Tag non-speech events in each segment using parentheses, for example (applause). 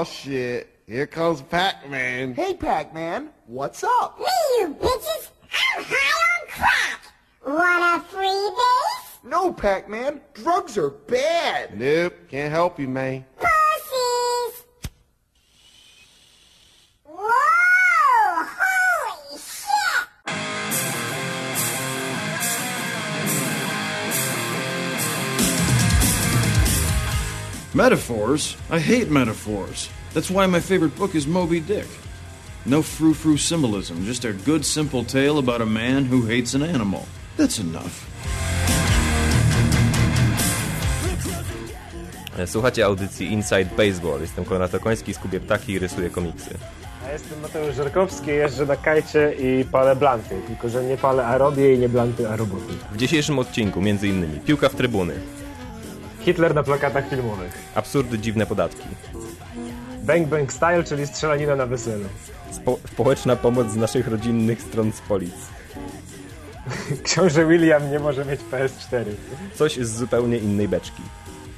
Oh shit. Here comes Pac-Man. Hey, Pac-Man, what's up? Me, you bitches! I'm high on crack! Want a freebie? No, Pac-Man, drugs are bad. Nope, can't help you, man. Pussies! Metaphors? I hate metaphors. That's why my favorite book is Moby Dick. No frou frou symbolism, just a good simple tale about a man who hates an animal. That's enough. Słuchacie audycji Inside Baseball. Jestem Konrad Okoński, skubię ptaki i rysuję komiksy. Ja jestem Mateusz Żerkowski, jeżdżę na kajcie i palę blanty. Tylko, że nie palę, a robię i nie blanty, a roboty. W dzisiejszym odcinku między innymi piłka w trybuny, Hitler na plakatach filmowych. absurdy, dziwne podatki, Bang Bang Style, czyli strzelanina na weselu. spo społeczna pomoc z naszych rodzinnych stron z polic. (laughs) Książę William nie może mieć PS4. Coś z zupełnie innej beczki.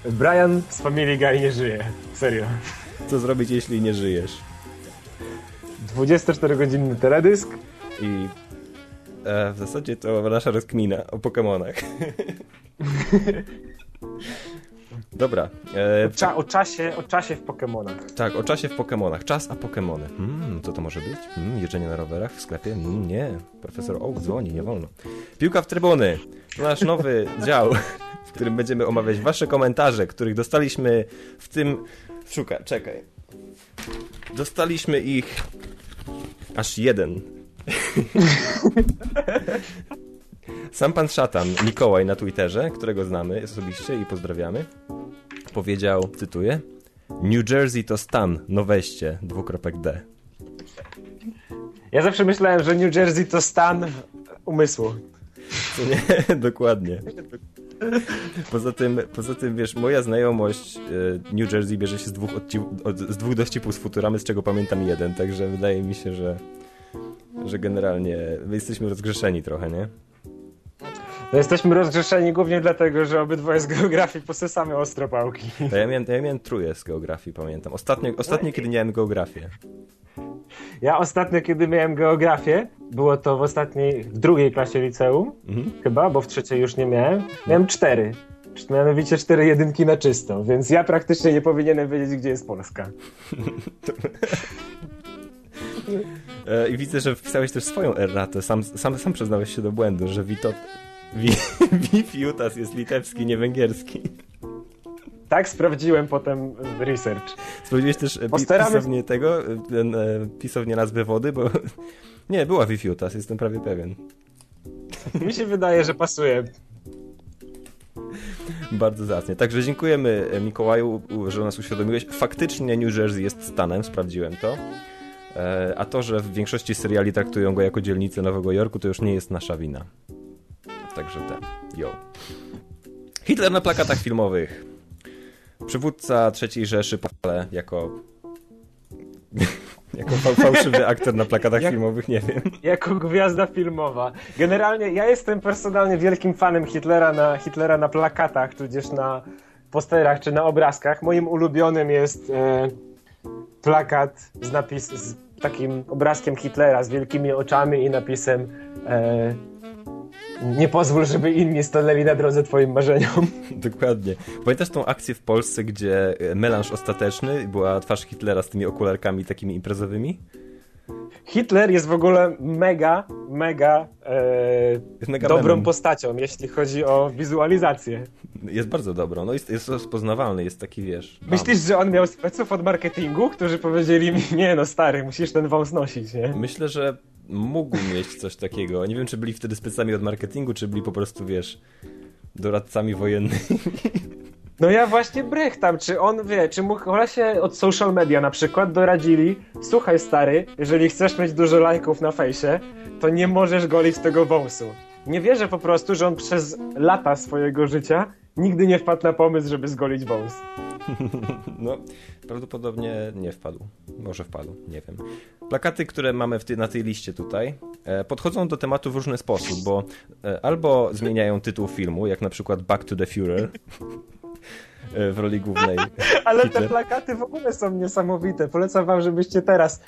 Brian z Family Guy nie żyje. Serio. Co zrobić, jeśli nie żyjesz? 24-godzinny teledysk. I e, w zasadzie to nasza rozkmina o Pokemonach. (laughs) Dobra. E, Cza o, czasie, o czasie w Pokemonach. tak, o czasie w Pokemonach. Czas a Pokemony. Hmm, co to może być? Hmm, jeżdżenie na rowerach w sklepie? Hmm, nie. Profesor Oak dzwoni, nie wolno. Piłka w trybuny. Nasz nowy (laughs) dział, w którym będziemy omawiać wasze komentarze, których dostaliśmy w tym... Szukaj, czekaj. Dostaliśmy ich aż jeden. (laughs) Sam pan szatan Mikołaj na Twitterze, którego znamy osobiście i pozdrawiamy, powiedział, cytuję, New Jersey to stan, no weźcie, dwukropek D. Ja zawsze myślałem, że New Jersey to stan umysłu. Co (laughs) nie? Dokładnie. Poza tym, poza tym, wiesz, moja znajomość e, New Jersey bierze się z dwóch, od, z dwóch dowcipów z Futuramy, z czego pamiętam jeden, także wydaje mi się, że, że generalnie my jesteśmy rozgrzeszeni trochę, nie? No jesteśmy rozgrzeszeni głównie dlatego, że obydwoje z geografii posesamy ostropałki. To ja miałem, ja miałem truje z geografii, pamiętam. Ostatnio, ostatnio kiedy miałem geografię. Ja ostatnio, kiedy miałem geografię, było to w ostatniej, w drugiej klasie liceum, chyba, bo w trzeciej już nie miałem, miałem cztery. Mianowicie cztery jedynki na czysto, więc ja praktycznie nie powinienem wiedzieć, gdzie jest Polska. E, I widzę, że wpisałeś też swoją erratę. Sam, sam, sam przyznałeś się do błędu, że Witot... (laughs) Wifiutas jest litewski, nie węgierski. Tak sprawdziłem potem research. Sprawdziłeś też e, Postaramy- pisownię tego, e, ten, e, pisownię nazwy wody, bo... (laughs) Nie, była Wifiutas, jestem prawie pewien. (laughs) Mi się wydaje, że pasuje. Bardzo zacnie. Także dziękujemy Mikołaju, że nas uświadomiłeś. Faktycznie New Jersey jest stanem, sprawdziłem to. A to, że w większości seriali traktują go jako dzielnicę Nowego Jorku, to już nie jest nasza wina. Także ten, yo. Hitler na plakatach filmowych. Przywódca III Rzeszy Pole jako... (laughs) jako fa- fałszywy (laughs) aktor na plakatach Jak- filmowych, nie wiem. Jako gwiazda filmowa. Generalnie ja jestem personalnie wielkim fanem Hitlera na, Hitlera na plakatach, tudzież na posterach czy na obrazkach. Moim ulubionym jest e, plakat z napis z takim obrazkiem Hitlera z wielkimi oczami i napisem e, nie pozwól, żeby inni stanęli na drodze twoim marzeniom. (laughs) Dokładnie. Pamiętasz tą akcję w Polsce, gdzie e, melanż ostateczny była twarz Hitlera z tymi okularkami takimi imprezowymi? Hitler jest w ogóle mega, mega, e, mega dobrą memem. postacią, jeśli chodzi o wizualizację. Jest bardzo dobrą. No jest, jest rozpoznawalny, jest taki, wiesz... bam. Myślisz, że on miał speców od marketingu, którzy powiedzieli mi, nie no stary, musisz ten wąs nosić, nie? Myślę, że mógł mieć coś takiego. Nie wiem, czy byli wtedy specami od marketingu, czy byli po prostu, wiesz, doradcami wojennymi. (laughs) No ja właśnie brechtam, czy on wie, czy mu kolesie od social media na przykład doradzili, słuchaj stary, jeżeli chcesz mieć dużo lajków na fejsie, to nie możesz golić tego wąsu. Nie wierzę po prostu, że on przez lata swojego życia nigdy nie wpadł na pomysł, żeby zgolić wąs. (laughs) No, prawdopodobnie nie wpadł. Może wpadł, nie wiem. Plakaty, które mamy w ty, na tej liście tutaj, e, podchodzą do tematu w różny sposób, bo e, albo zmieniają tytuł filmu, jak na przykład Back to the Führer, (laughs) e, w roli głównej. (laughs) Ale te plakaty w ogóle są niesamowite. Polecam wam, żebyście teraz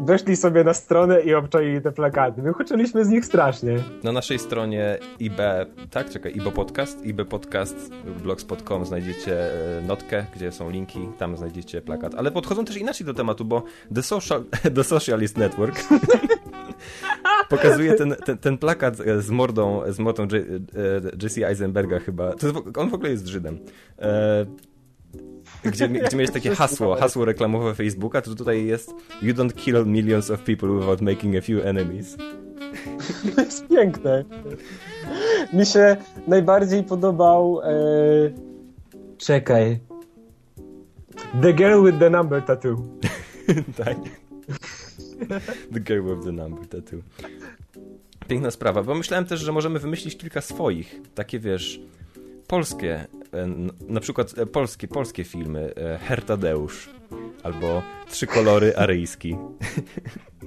weszli sobie na stronę i obczajili te plakaty. My uczyliśmy z nich strasznie. Na naszej stronie IB, tak, czekaj, IBO Podcast, IB Podcast, blogspot.com znajdziecie e, notkę, gdzie są linki, tam znajdziecie plakat. Ale podchodzą też inaczej do tematu, bo The, Social, (laughs) The Socialist Network (laughs) pokazuje ten, ten, ten plakat z mordą, z mordą e, Jesse Eisenberga chyba. On w ogóle jest Żydem. E, gdzie, gdzie miałeś takie hasło, hasło reklamowe Facebooka, to tutaj jest You don't kill millions of people without making a few enemies. To jest piękne. Mi się najbardziej podobał. E... Czekaj. The Girl with the Number Tattoo. (laughs) tak. The Girl with the Number Tattoo. Piękna sprawa. Pomyślałem też, że możemy wymyślić kilka swoich, takie wiesz, polskie, e, na przykład e, polskie, polskie filmy, e, Hertadeusz, albo Trzy kolory aryjski.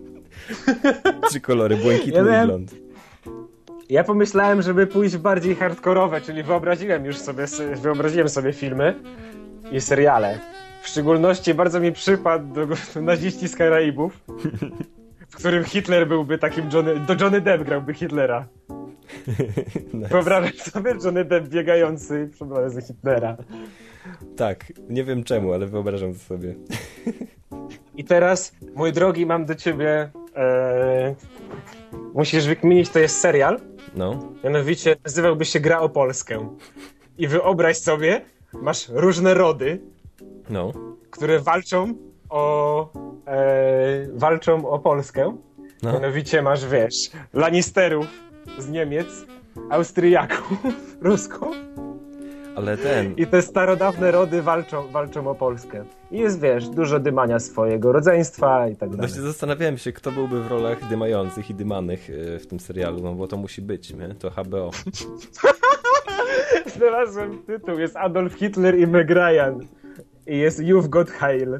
(laughs) Trzy kolory, błękitny Ja blond. Ja pomyślałem, żeby pójść bardziej hardkorowe, czyli wyobraziłem już sobie, wyobraziłem sobie filmy i seriale. W szczególności bardzo mi przypadł do, do (laughs) Naziści z Karaibów, w którym Hitler byłby takim Johnny, do Johnny Depp grałby Hitlera. Nice. Wyobrażasz sobie Johnny Depp biegający przed za Hitlera. Tak, nie wiem czemu, ale wyobrażam to sobie. I teraz, mój drogi, mam do ciebie. E, musisz wykminić, to jest serial. No, Mianowicie nazywałby się Gra o Polskę. I wyobraź sobie, masz różne rody, no. które walczą o. E, walczą o Polskę. No. Mianowicie masz, wiesz, Lannisterów z Niemiec, Austriaków, (laughs) Ruską. Ale ten, I te starodawne rody walczą, walczą o Polskę. I jest, wiesz, dużo dymania swojego rodzeństwa i tak dalej. Właśnie zastanawiałem się, kto byłby w rolach dymających i dymanych e, w tym serialu, no bo to musi być, nie? To HBO. (laughs) Znalazłem tytuł, jest Adolf Hitler i Meg Ryan. I jest You've Got Heil. (laughs)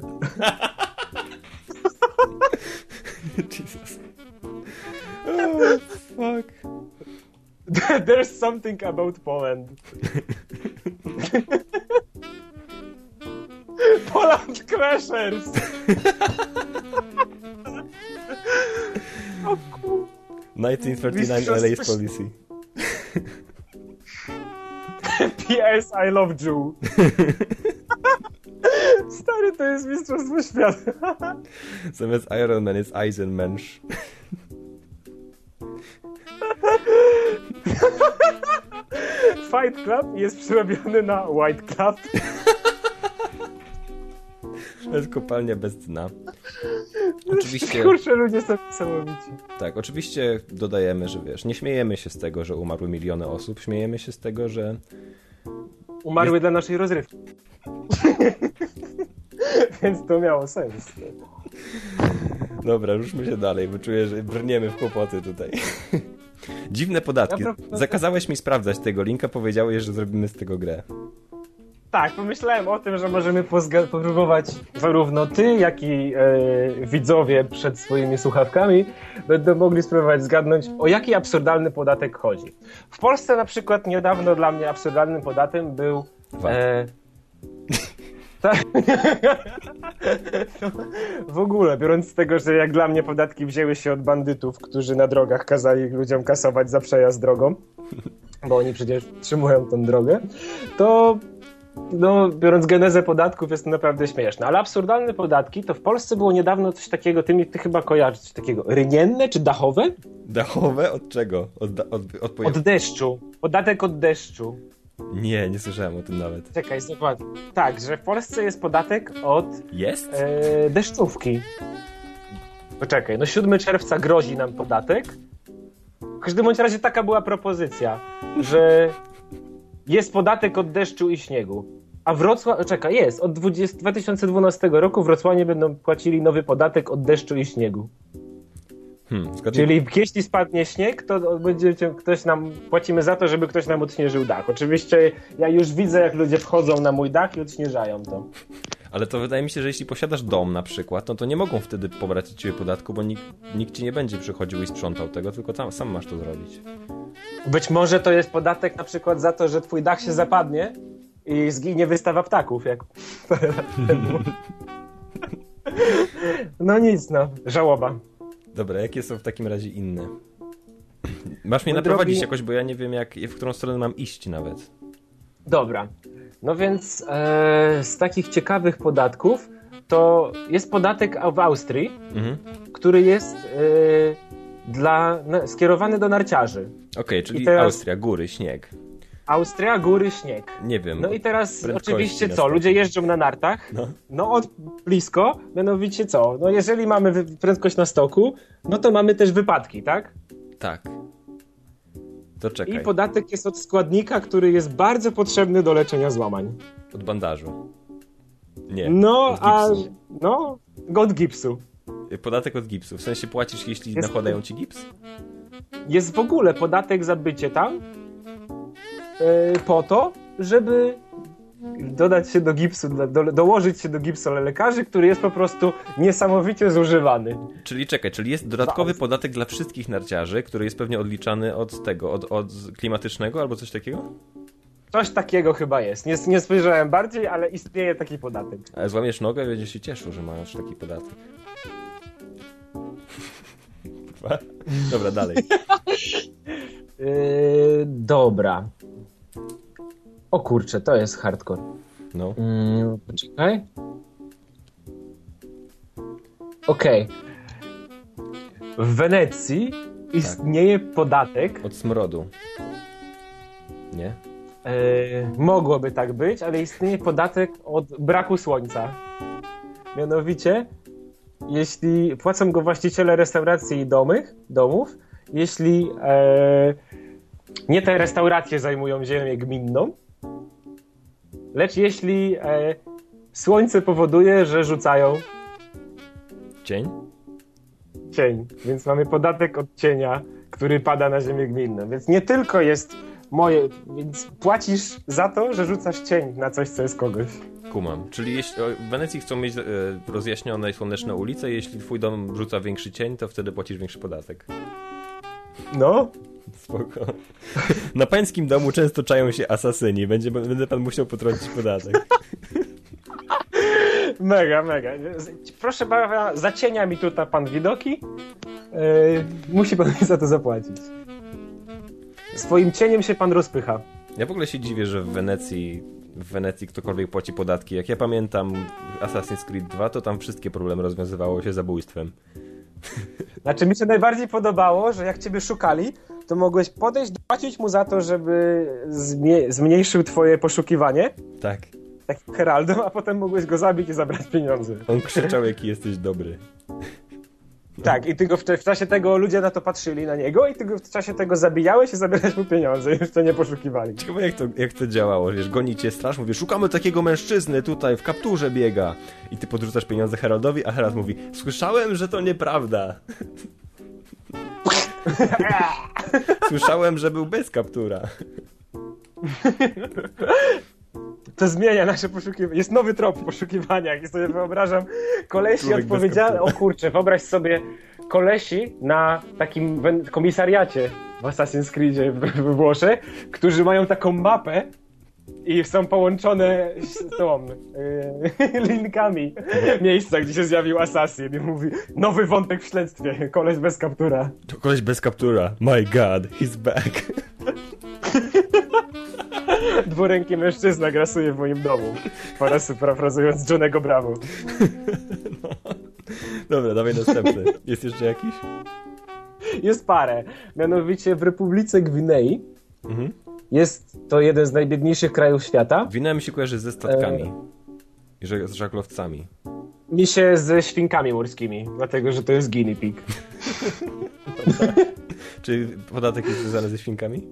Jesus. Oh, fuck. (laughs) There's something about Poland. (laughs) Poland Crashers! 1939 Mistrzostwo LA's Policy. (laughs) P.S. I love Jew. Stary, to jest Mistrzostwo Świata. Zamiast Iron Man jest Eisenmensch. (laughs) Fight Club jest przerobiony na White Club. (laughs) To jest kopalnia bez dna. (laughs) Oczywiście, Kurczę, ludzie są niesamowici. tak, oczywiście dodajemy, że wiesz, nie śmiejemy się z tego, że umarły miliony osób, śmiejemy się z tego, że Umarły dla naszej rozrywki. Więc to miało sens. Dobra, ruszmy się dalej, bo czuję, że brniemy w kłopoty tutaj. Dziwne podatki. Zakazałeś mi sprawdzać tego linka, powiedziałeś, że zrobimy z tego grę. Tak, pomyślałem o tym, że możemy popróbować zarówno ty, jak i e, widzowie przed swoimi słuchawkami będą mogli spróbować zgadnąć, o jaki absurdalny podatek chodzi. W Polsce na przykład niedawno dla mnie absurdalnym podatkiem był... E, tak. (laughs) w ogóle, biorąc z tego, że jak dla mnie podatki wzięły się od bandytów, którzy na drogach kazali ludziom kasować za przejazd drogą, bo oni przecież trzymują tą drogę, to no, biorąc genezę podatków, jest to naprawdę śmieszne. Ale absurdalne podatki, to w Polsce było niedawno coś takiego, ty, mi- ty chyba kojarzysz coś takiego, rynienne czy dachowe? Dachowe od czego? Od, od, od, poja- Od deszczu. Podatek od deszczu. Nie, nie słyszałem o tym nawet. Czekaj, zobacz. Tak, że w Polsce jest podatek od Jest? e, deszczówki. Poczekaj, no 7 czerwca grozi nam podatek. W każdym bądź razie taka była propozycja, że jest podatek od deszczu i śniegu. A Wrocław, czekaj, jest, od 20, 2012 roku Wrocławie będą płacili nowy podatek od deszczu i śniegu. Hmm, Czyli jeśli spadnie śnieg, to będzie ktoś nam, płacimy za to, żeby ktoś nam odśnieżył dach. Oczywiście ja już widzę, jak ludzie wchodzą na mój dach i odśnieżają to. Ale to wydaje mi się, że jeśli posiadasz dom na przykład, no to nie mogą wtedy pobrać od ciebie podatku, bo nikt, nikt ci nie będzie przychodził i sprzątał tego, tylko tam, sam masz to zrobić. Być może to jest podatek na przykład za to, że twój dach się zapadnie i zginie wystawa ptaków, jak. (laughs) (laughs) No nic, no. Żałoba. Dobra, jakie są w takim razie inne? (clears throat) Masz mnie Mój naprowadzić drogi- jakoś, bo ja nie wiem, jak, w którą stronę mam iść nawet. Dobra. No więc e, z takich ciekawych podatków to jest podatek w Austrii, Mhm. który jest e, dla, skierowany do narciarzy. Okej, czyli I teraz- Austria, góry, śnieg. Austria, góry, śnieg. Nie wiem. No i teraz prędkości oczywiście co? Ludzie jeżdżą na nartach. No. No od blisko, mianowicie co? No jeżeli mamy prędkość na stoku, no to mamy też wypadki, tak? Tak. To czekaj. I podatek jest od składnika, który jest bardzo potrzebny do leczenia złamań. Od bandażu. Nie. No, od a no, god gipsu. Podatek od gipsu. W sensie płacisz, jeśli Jest- nakładają ci gips? Jest w ogóle podatek za bycie tam po to, żeby dodać się do gipsu, do, do, dołożyć się do gipsu dla lekarzy, który jest po prostu niesamowicie zużywany. Czyli czekaj, czyli jest dodatkowy podatek dla wszystkich narciarzy, który jest pewnie odliczany od tego, od, od klimatycznego albo coś takiego? Coś takiego chyba jest. Nie, nie spojrzałem bardziej, ale istnieje taki podatek. Ale złamiesz nogę i będziesz się cieszył, że masz taki podatek. (laughs) Dobra, dalej. (laughs) Yy, dobra. O kurczę, to jest hardcore. No. Mm, poczekaj. Okej. W Wenecji istnieje podatek. Od smrodu. Nie? E, mogłoby tak być, ale istnieje podatek od braku słońca. Mianowicie, jeśli płacą go właściciele restauracji i domych, domów, jeśli e, nie te restauracje zajmują ziemię gminną, lecz jeśli e, słońce powoduje, że rzucają Cień? cień, więc mamy podatek od cienia, który pada na ziemię gminną. Więc nie tylko jest moje, więc płacisz za to, że rzucasz cień na coś, co jest kogoś. Kumam. Czyli jeśli, w Wenecji chcą mieć e, rozjaśnione i słoneczne ulice, jeśli twój dom rzuca większy cień, to wtedy płacisz większy podatek. No, Spoko. Na pańskim domu często czają się asasyni. Będzie, będzie pan musiał potrącić podatek. mega, mega. Proszę bardzo, zacienia mi tutaj pan widoki. Yy, musi pan za to zapłacić. Swoim cieniem się pan rozpycha. Ja w ogóle się dziwię, że w Wenecji w Wenecji ktokolwiek płaci podatki. Jak ja pamiętam Assassin's Creed 2, to tam wszystkie problemy rozwiązywało się zabójstwem. Znaczy, mi się najbardziej podobało, że jak ciebie szukali, to mogłeś podejść, płacić mu za to, żeby zmniejszył twoje poszukiwanie, Tak. takim heraldem, a potem mogłeś go zabić i zabrać pieniądze. On krzyczał, jaki jesteś dobry. Tak, i ty go w, w czasie tego ludzie na to patrzyli na niego i ty go w czasie tego zabijałeś i zabierałeś mu pieniądze, już to nie poszukiwali. Ciekawe jak to, jak to działało, wiesz, goni cię straż, mówi, szukamy takiego mężczyzny, tutaj w kapturze biega. I ty podrzucasz pieniądze Heraldowi, a Herald mówi, słyszałem, że to nieprawda. (laughs) (laughs) Słyszałem, że był bez kaptura. To zmienia nasze poszukiwanie. Jest nowy trop w poszukiwaniach i sobie wyobrażam kolesi odpowiedzialni. O kurczę, wyobraź sobie kolesi na takim komisariacie w Assassin's Creedzie w, we Włoszech, którzy mają taką mapę i są połączone z tą yy, (laughs) linkami miejsca, gdzie się zjawił Assassin i mówi nowy wątek w śledztwie, koleś bez kaptura. To koleś bez kaptura. My god, he's back. (laughs) Dwuręki mężczyzna grasuje w moim domu. Parafrazując Johnego Bravo. (laughs) Dobra, dawaj następny. Jest jeszcze jakiś? Jest parę. Mianowicie w Republice Gwinei Mhm. Jest to jeden z najbiedniejszych krajów świata. Wina mi się kojarzy ze statkami. I że- Z żaglowcami. Mi się ze świnkami morskimi, dlatego że to jest guinea pig. (laughs) Czy podatek jest związany ze świnkami?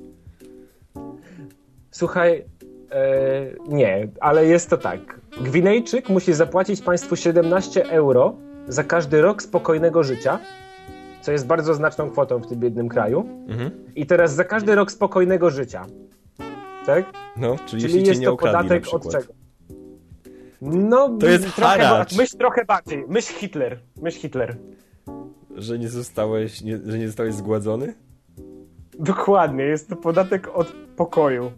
Słuchaj, e, nie, ale jest to tak. Gwinejczyk musi zapłacić państwu 17 euro za każdy rok spokojnego życia, co jest bardzo znaczną kwotą w tym biednym kraju. Mhm. I teraz za każdy rok spokojnego życia. Tak? No, czyli, Czyli jeśli jest nie to podatek od czego? No, To jest trochę, haracz. Myśl trochę bardziej. Myśl Hitler. Myśl Hitler. Że nie zostałeś, nie, że nie zostałeś zgładzony? Dokładnie, jest to podatek od pokoju.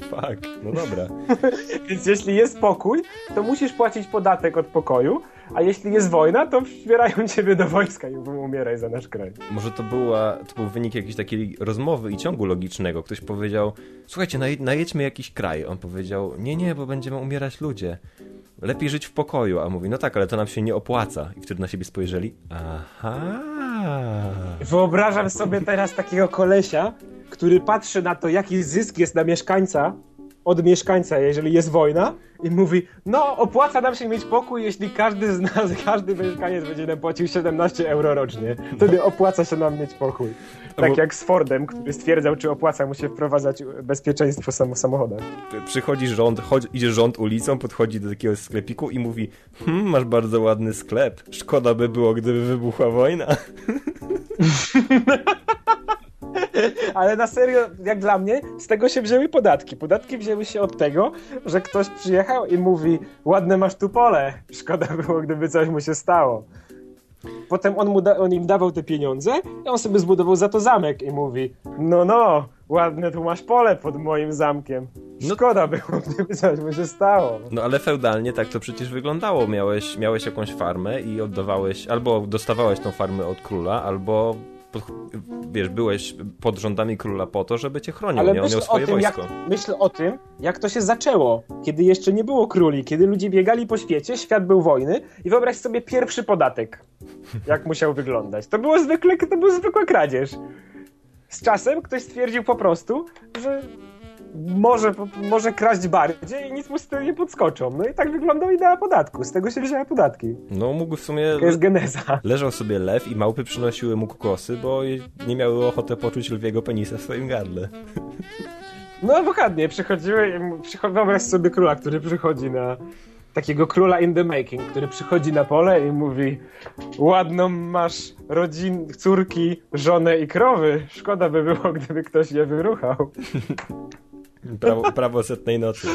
Fuck, no dobra. (laughs) Więc jeśli jest pokój, to musisz płacić podatek od pokoju, a jeśli jest wojna, to wspierają (laughs) ciebie do wojska i umieraj za nasz kraj. Może to, była, to był wynik jakiejś takiej rozmowy i ciągu logicznego. Ktoś powiedział, słuchajcie, naj, najedźmy jakiś kraj. On powiedział, nie, nie, bo będziemy umierać ludzie. Lepiej żyć w pokoju. A mówi, no tak, ale to nam się nie opłaca. I wtedy na siebie spojrzeli. Aha. Wyobrażam sobie teraz takiego kolesia, który patrzy na to, jaki zysk jest na mieszkańca, od mieszkańca, jeżeli jest wojna i mówi, no opłaca nam się mieć pokój, jeśli każdy z nas, (laughs) każdy mieszkaniec będzie nam płacił 17 euro rocznie. Wtedy opłaca się nam mieć pokój. Tak Bo- jak z Fordem, który stwierdzał, czy opłaca mu się wprowadzać bezpieczeństwo sam w samochodach. Przychodzi rząd, chodzi, idzie rząd ulicą, podchodzi do takiego sklepiku i mówi, hmm, masz bardzo ładny sklep. Szkoda by było, gdyby wybuchła wojna. (laughs) Ale na serio, jak dla mnie, z tego się wzięły podatki. Podatki wzięły się od tego, że ktoś przyjechał i mówi, ładne masz tu pole, szkoda było, gdyby coś mu się stało. Potem on, mu da, on im dawał te pieniądze i on sobie zbudował za to zamek i mówi, no no, ładne tu masz pole pod moim zamkiem. Szkoda było, gdyby coś mu się stało. No ale feudalnie tak to przecież wyglądało. Miałeś, miałeś jakąś farmę i oddawałeś, albo dostawałeś tą farmę od króla, albo pod, wiesz, byłeś pod rządami króla po to, żeby cię chronił, Ale nie? On miał swoje tym, jak, wojsko. myśl o tym, jak to się zaczęło, kiedy jeszcze nie było króli, kiedy ludzie biegali po świecie, świat był wojny i wyobraź sobie pierwszy podatek, jak musiał wyglądać. To było zwykle, to był zwykła kradzież. Z czasem ktoś stwierdził po prostu, że może, może kraść bardziej i nic mu z tego nie podskoczą. No i tak wyglądał idea podatku. Z tego się wzięły podatki. No mógł w sumie... To jest geneza. Leżał sobie lew i małpy przynosiły mu kokosy, bo nie miały ochoty poczuć lwiego penisa w swoim gardle. No dokładnie, przychodziły, przycho- wyobraź sobie króla, który przychodzi na takiego króla in the making, który przychodzi na pole i mówi ładną masz rodzin, córki, żonę i krowy. Szkoda by było, gdyby ktoś je wyruchał. (laughs) Prawo, prawo setnej nocy. (laughs)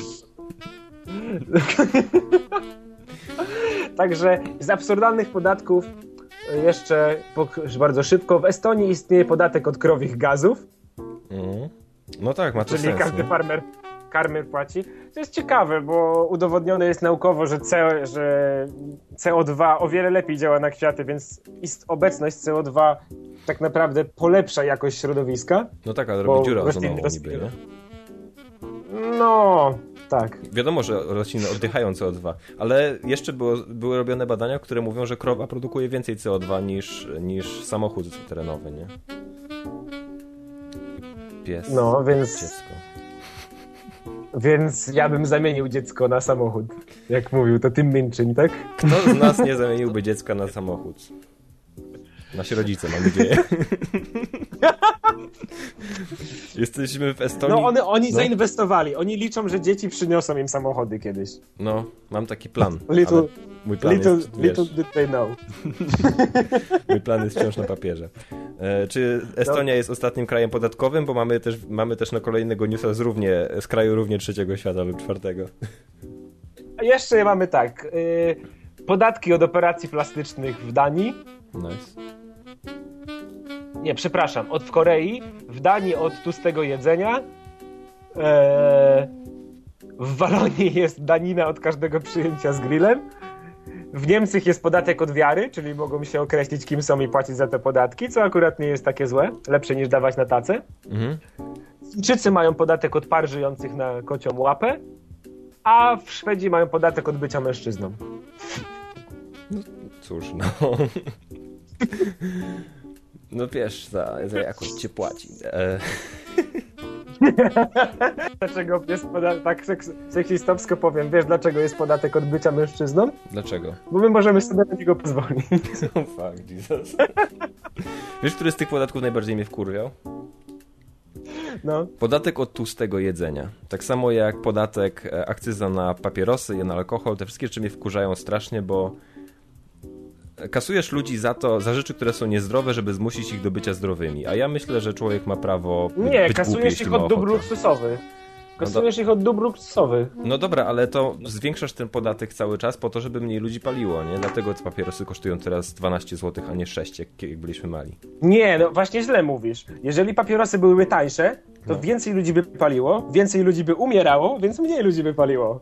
Także z absurdalnych podatków e, jeszcze bardzo szybko. W Estonii istnieje podatek od krowich gazów, Mhm. No tak, ma to czyli sens. każdy nie? farmer karmy płaci. To jest ciekawe, bo udowodnione jest naukowo, że, CO, że CO2 o wiele lepiej działa na kwiaty, więc ist- obecność CO2 tak naprawdę polepsza jakość środowiska. No tak, ale robi dziurę ozonową niby, nie? No, tak. Wiadomo, że rośliny oddychają CO2, ale jeszcze było, były robione badania, które mówią, że krowa produkuje więcej CO2 niż, niż samochód terenowy, nie? Pies. No, więc, Dziecko. więc ja bym zamienił dziecko na samochód. Jak mówił, to Tim Minchin, tak? Kto z nas nie zamieniłby dziecka na samochód? Nasi rodzice, mam nadzieję. (laughs) Jesteśmy w Estonii. No, one, oni No. zainwestowali. Oni liczą, że dzieci przyniosą im samochody kiedyś. No, mam taki plan. (laughs) Little- mój plan Little, jest, wiesz, little did they know. (laughs) mój plan jest wciąż na papierze. E, czy Estonia jest ostatnim krajem podatkowym? Bo mamy też, mamy też na kolejnego newsa z, równie, z kraju równie trzeciego świata lub czwartego. A jeszcze mamy tak. y, podatki od operacji plastycznych w Danii. Nice. Nie, przepraszam, od w Korei, w Danii od tłustego jedzenia. E, w Walonii jest danina od każdego przyjęcia z grillem. W Niemczech jest podatek od wiary, czyli mogą się określić, kim są i płacić za te podatki, co akurat nie jest takie złe. Lepsze niż dawać na tacę. Mhm. Chińczycy mają podatek od par żyjących na kocią łapę, a w Szwedzi mają podatek od bycia mężczyzną. Cóż, no. (laughs) No wiesz, za, za jakość cię płaci. E, (laughs) Dlaczego jest podatek, tak seks, seksistowsko powiem, wiesz dlaczego jest podatek od bycia mężczyzną? dlaczego? Bo my możemy sobie na niego pozwolić. (laughs) Oh fuck, Jesus. Wiesz, który z tych podatków najbardziej mnie wkurwiał? No. Podatek od tłustego jedzenia. Tak samo jak podatek, e, akcyza na papierosy i na alkohol. Te wszystkie rzeczy mnie wkurzają strasznie, bo kasujesz ludzi za to, za rzeczy, które są niezdrowe, żeby zmusić ich do bycia zdrowymi. A ja myślę, że człowiek ma prawo Nie, być głupi, kasujesz jeśli ich od dóbr luksusowych. Kasujesz ich od dóbr luksusowych. No dobra, ale to zwiększasz ten podatek cały czas po to, żeby mniej ludzi paliło, nie? Dlatego te papierosy kosztują teraz 12 zł, a nie 6, jak, jak byliśmy mali. Nie, no właśnie źle mówisz. Jeżeli papierosy byłyby tańsze, to No. więcej ludzi by paliło, więcej ludzi by umierało, więc mniej ludzi by paliło.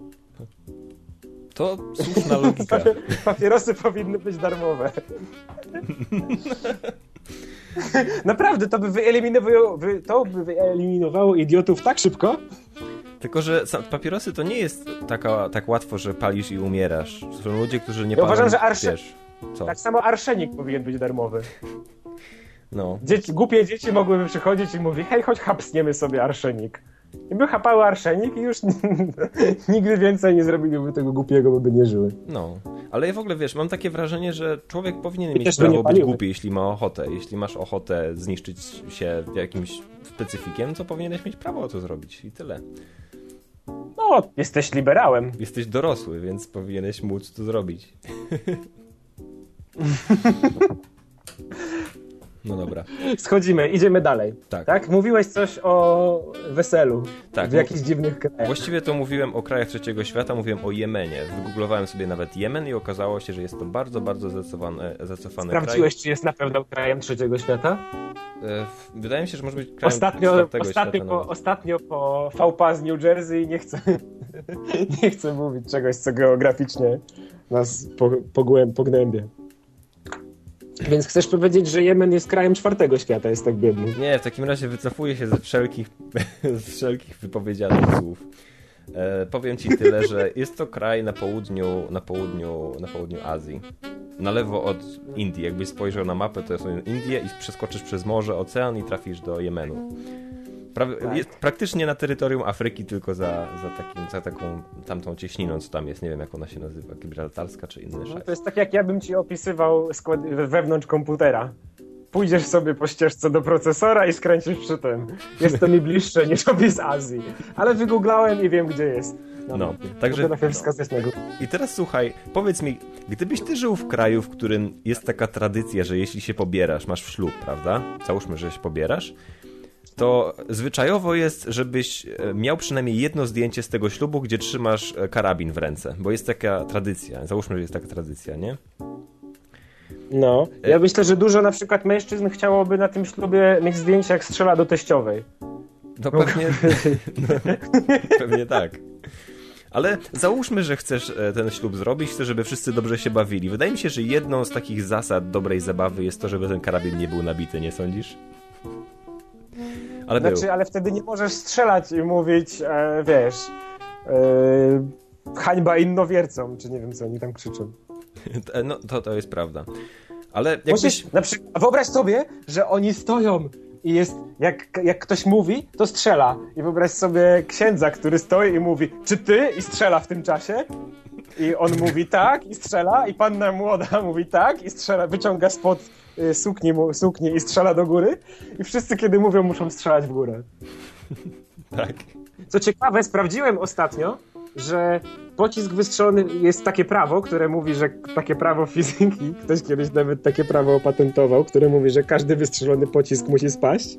To słuszna logika. (laughs) Papier- papierosy powinny być darmowe. (laughs) Naprawdę, to by wyeliminowało, wy, to by wyeliminowało idiotów tak szybko. Tylko, że papierosy to nie jest taka, tak łatwo, że palisz i umierasz. Są ludzie, którzy nie Ja palą, uważam, że arsze- wiesz? Tak samo arszenik powinien być darmowy. No. Dzieci, głupie dzieci mogłyby przychodzić i mówić, hej, chodź chapsniemy sobie arszenik. I by chapały arszenik i już (laughs) nigdy więcej nie zrobiliby tego głupiego, bo by nie żyły. No, ale ja w ogóle wiesz, mam takie wrażenie, że człowiek powinien I mieć prawo być głupi, jeśli ma ochotę. Jeśli masz ochotę zniszczyć się jakimś specyfikiem, to powinieneś mieć prawo to zrobić i tyle. No, jesteś liberałem. Jesteś dorosły, więc powinieneś móc to zrobić. (laughs) No dobra. Schodzimy, idziemy dalej. Tak. Tak? Mówiłeś coś o weselu. Tak. W jakichś dziwnych krajach. Właściwie to mówiłem o krajach trzeciego świata, mówiłem o Jemenie. Wygooglowałem sobie nawet Jemen i okazało się, że jest to bardzo, bardzo zacofany, zacofany Sprawdziłeś, czy jest na pewno krajem trzeciego świata? kraj. E, Wydaje mi się, że może być krajem Ostatnio, ostatnio, po, nawet. ostatnio po VPA z New Jersey nie chcę, (laughs) nie chcę mówić czegoś, co geograficznie nas po, pogłęb, pognębie. Więc chcesz powiedzieć, że Jemen jest krajem czwartego świata, jest tak biedny. Nie, w takim razie wycofuję się ze wszelkich, (laughs) z wszelkich wypowiedzianych słów. E, powiem ci tyle, że jest to kraj na południu, na południu, na południu Azji. Na lewo od Indii. Jakbyś spojrzał na mapę, to są Indie i przeskoczysz przez morze, ocean i trafisz do Jemenu. Prawie, Jest praktycznie na terytorium Afryki, tylko za, za, takim, za taką tamtą cieśniną, co tam jest. Nie wiem, jak ona się nazywa, gibraltarska czy inny No, to jest tak, jak ja bym ci opisywał skład wewnątrz komputera. Pójdziesz sobie po ścieżce do procesora i skręcisz przy tym. Jest to mi bliższe niż opis Azji. Ale wygooglałem i wiem, gdzie jest. No, także- Potrafię wskazać na Google. I teraz słuchaj, powiedz mi, gdybyś ty żył w kraju, w którym jest taka tradycja, że jeśli się pobierasz, masz ślub, prawda? Załóżmy, że się pobierasz, to zwyczajowo jest, żebyś e, miał przynajmniej jedno zdjęcie z tego ślubu, gdzie trzymasz e, karabin w ręce, bo jest taka tradycja. Załóżmy, że jest taka tradycja, nie? No, ja myślę, że dużo na przykład mężczyzn chciałoby na tym ślubie mieć zdjęcie, jak strzela do teściowej. No pewnie, no, (laughs) pewnie tak. Ale załóżmy, że chcesz e, ten ślub zrobić, chcesz, żeby wszyscy dobrze się bawili. Wydaje mi się, że jedną z takich zasad dobrej zabawy jest to, żeby ten karabin nie był nabity, nie sądzisz? Ale był. Znaczy, ale wtedy nie możesz strzelać i mówić, e, wiesz, e, hańba innowiercom, czy nie wiem, co oni tam krzyczą. T- (laughs) No, to, to jest prawda. Ale jakbyś... Możesz, na przykład, wyobraź sobie, że oni stoją i jest, jak, jak ktoś mówi, to strzela. I wyobraź sobie księdza, który stoi i mówi, czy ty? I strzela w tym czasie. I on mówi tak i strzela, i panna młoda (laughs) mówi tak i strzela, wyciąga spod y, sukni, mu- sukni i strzela do góry. I wszyscy, kiedy mówią, muszą strzelać w górę. (laughs) Tak. Co ciekawe, sprawdziłem ostatnio, że pocisk wystrzelony jest takie prawo, które mówi, że takie prawo fizyki, (laughs) ktoś kiedyś nawet takie prawo opatentował, które mówi, że każdy wystrzelony pocisk musi spaść.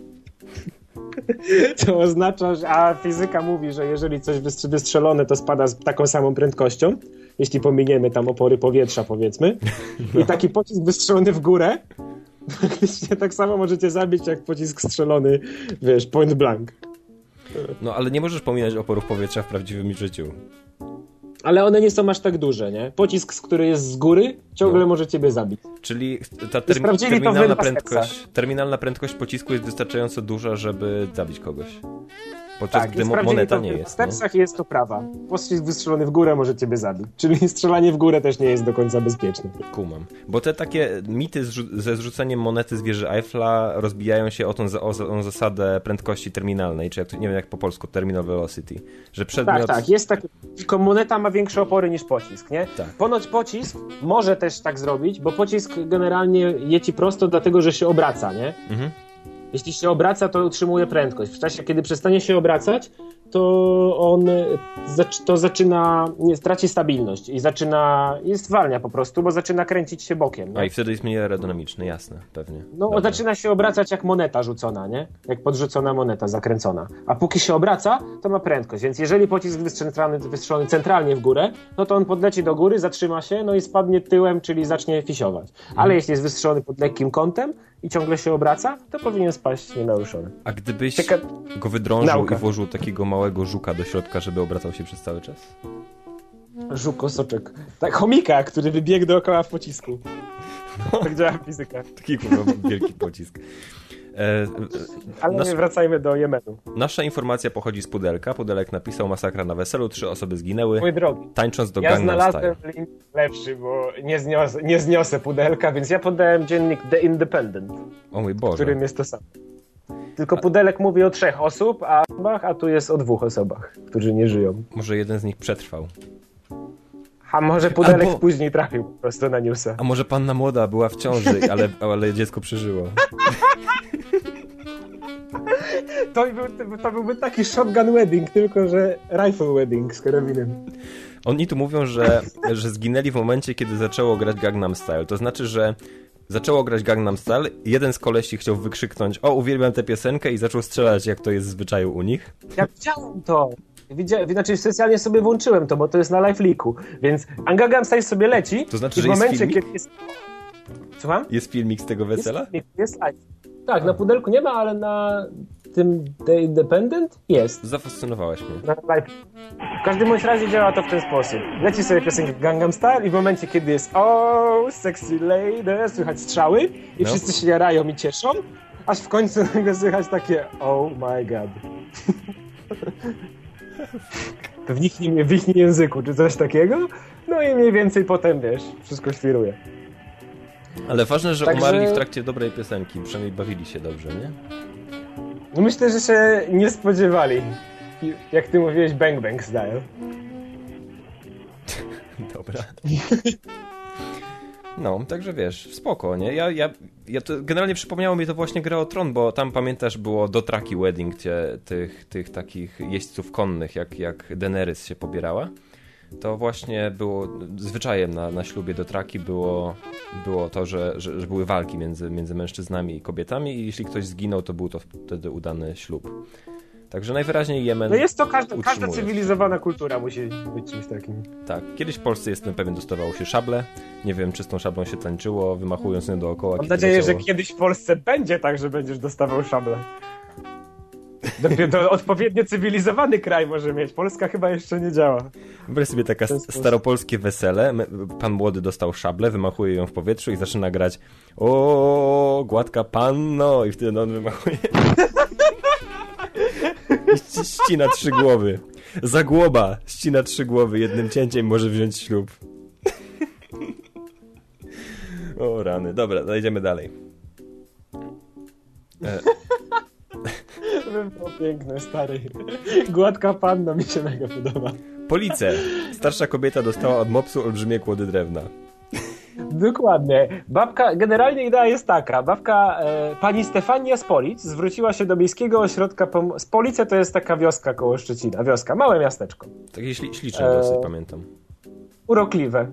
(laughs) To oznacza, że a fizyka mówi, że jeżeli coś wystr- wystrzelone, to spada z taką samą prędkością, jeśli pominiemy tam opory powietrza, powiedzmy. I taki pocisk wystrzelony w górę, (laughs) faktycznie tak samo możecie zabić, jak pocisk strzelony, wiesz, point blank. No, ale nie możesz pominąć oporów powietrza w prawdziwym życiu. Ale one nie są aż tak duże, nie? Pocisk, który jest z góry, ciągle No. może ciebie zabić. Czyli ta termi- terminalna, prędkość, terminalna prędkość pocisku jest wystarczająco duża, żeby zabić kogoś. Podczas Tak, gdy moneta nie w jest. Nie? Stepsach jest to prawa. Pocisk wystrzelony w górę może ciebie zabić. Czyli strzelanie w górę też nie jest do końca bezpieczne. Kumam. Bo te takie mity zrzu- ze zrzuceniem monety z wieży Eiffla rozbijają się o tą, za- o, o zasadę prędkości terminalnej, czy jak, nie wiem jak po polsku, terminal velocity. Że przedmiot... Tak, tak, jest tak. Tylko moneta ma większe opory niż pocisk, nie? Tak. Ponoć pocisk może też tak zrobić, bo pocisk generalnie je ci prosto, dlatego że się obraca, nie? Mhm. Jeśli się obraca, to utrzymuje prędkość. W czasie, kiedy przestanie się obracać, to on to zaczyna, nie, traci stabilność i zaczyna, i zwalnia po prostu, bo zaczyna kręcić się bokiem. A Nie? i wtedy jest mniej aerodynamiczny, jasne, pewnie. No, Dobra. zaczyna się obracać jak moneta rzucona, nie? Jak podrzucona moneta, zakręcona. A póki się obraca, to ma prędkość. Więc jeżeli pocisk wystrzelony, wystrzelony centralnie w górę, no to on podleci do góry, zatrzyma się, no i spadnie tyłem, czyli zacznie fisiować. Ale jeśli jest wystrzelony pod lekkim kątem i ciągle się obraca, to powinien spaść nienaruszony. A gdybyś Cieka- go wydrążył Nauka. i włożył takiego małego żuka do środka, żeby obracał się przez cały czas? Żuko soczek. Tak, chomika, który wybiegł dookoła w pocisku. Tak działa fizyka. Taki kurwa wielki pocisk. E, e, Ale Nas- nie wracajmy do Jemenu. nasza informacja pochodzi z Pudelka. Pudelek napisał masakra na weselu, trzy osoby zginęły, Mój drogi, tańcząc do ja Gangnam znalazłem Style. link lepszy, bo nie zniosę, nie zniosę pudelka, więc ja podałem dziennik The Independent, O mój w Boże. którym jest to samo. Tylko pudelek mówi o trzech osób, a, a tu jest o dwóch osobach, którzy nie żyją. Może jeden z nich przetrwał. A może pudelek Albo- później trafił po prostu na newsa. A może panna młoda była w ciąży, ale, ale dziecko przeżyło. (laughs) To, był, to byłby taki shotgun wedding, tylko że rifle wedding z karabinem. Oni tu mówią, że, że zginęli w momencie, kiedy zaczęło grać Gangnam Style. To znaczy, że zaczęło grać Gangnam Style, jeden z kolesi chciał wykrzyknąć o, uwielbiam tę piosenkę i zaczął strzelać, jak to jest w zwyczaju u nich. Ja widziałem to. Widziałem, znaczy specjalnie sobie włączyłem to, bo to jest na live leaku. Więc Angagam Style sobie leci. To znaczy, i w że jest momencie, filmik? kiedy jest. Słucham? Jest filmik z tego wesela? Jest, jest live. Tak, na pudelku nie ma, ale na tym The Independent jest. Zafascynowałeś mnie. W każdym bądź razie działa to w ten sposób. Leci sobie piosenka Gangnam Style i w momencie, kiedy jest oh, sexy lady, słychać strzały i No. wszyscy się jarają i cieszą, aż w końcu (laughs) nagle słychać takie oh my god. (laughs) w ich, w ich języku, czy coś takiego. No i mniej więcej potem, wiesz, wszystko świruje. Ale ważne, że Także- umarli w trakcie dobrej piosenki, przynajmniej bawili się dobrze, nie? No myślę, że się nie spodziewali. Jak ty mówiłeś, bang bang style. (laughs) Dobra. No, także wiesz, spoko, nie? Ja, ja, ja to, generalnie przypomniało mi to właśnie grę o Tron, bo tam pamiętasz było do traki wedding, gdzie tych, tych takich jeźdźców konnych, jak, jak Daenerys się pobierała. To właśnie było zwyczajem na, na ślubie do traki było, było to, że, że, że były walki między, między mężczyznami i kobietami i jeśli ktoś zginął, to był to wtedy udany ślub. Także najwyraźniej Jemen No jest to każda, każda cywilizowana kultura musi być czymś takim. Tak, kiedyś w Polsce jestem pewien dostawało się szable. Nie wiem, czy z tą szablą się tańczyło, wymachując nią dookoła. Mam nadzieję, że kiedyś w Polsce będzie tak, że będziesz dostawał szable. Dopiero to odpowiednio cywilizowany kraj może mieć. Polska chyba jeszcze nie działa. Wyobraź sobie taka staropolskie wesele. Pan młody dostał szablę, wymachuje ją w powietrzu i zaczyna grać o gładka panno i wtedy on wymachuje. I ści- ścina trzy głowy. Zagłoba ścina trzy głowy. Jednym cięciem może wziąć ślub. O rany. Dobra, zajdziemy dalej. E, było piękne, stary. Gładka panna mi się mega podoba. Police. Starsza kobieta dostała od mopsu olbrzymie kłody drewna. Dokładnie. Babka, generalnie idea jest taka. Babka, e, pani Stefania Spolic zwróciła się do miejskiego ośrodka pom- Spolice to jest taka wioska koło Szczecina. Wioska, małe miasteczko. Takie śli śliczne Eee. dosyć, pamiętam. Urokliwe.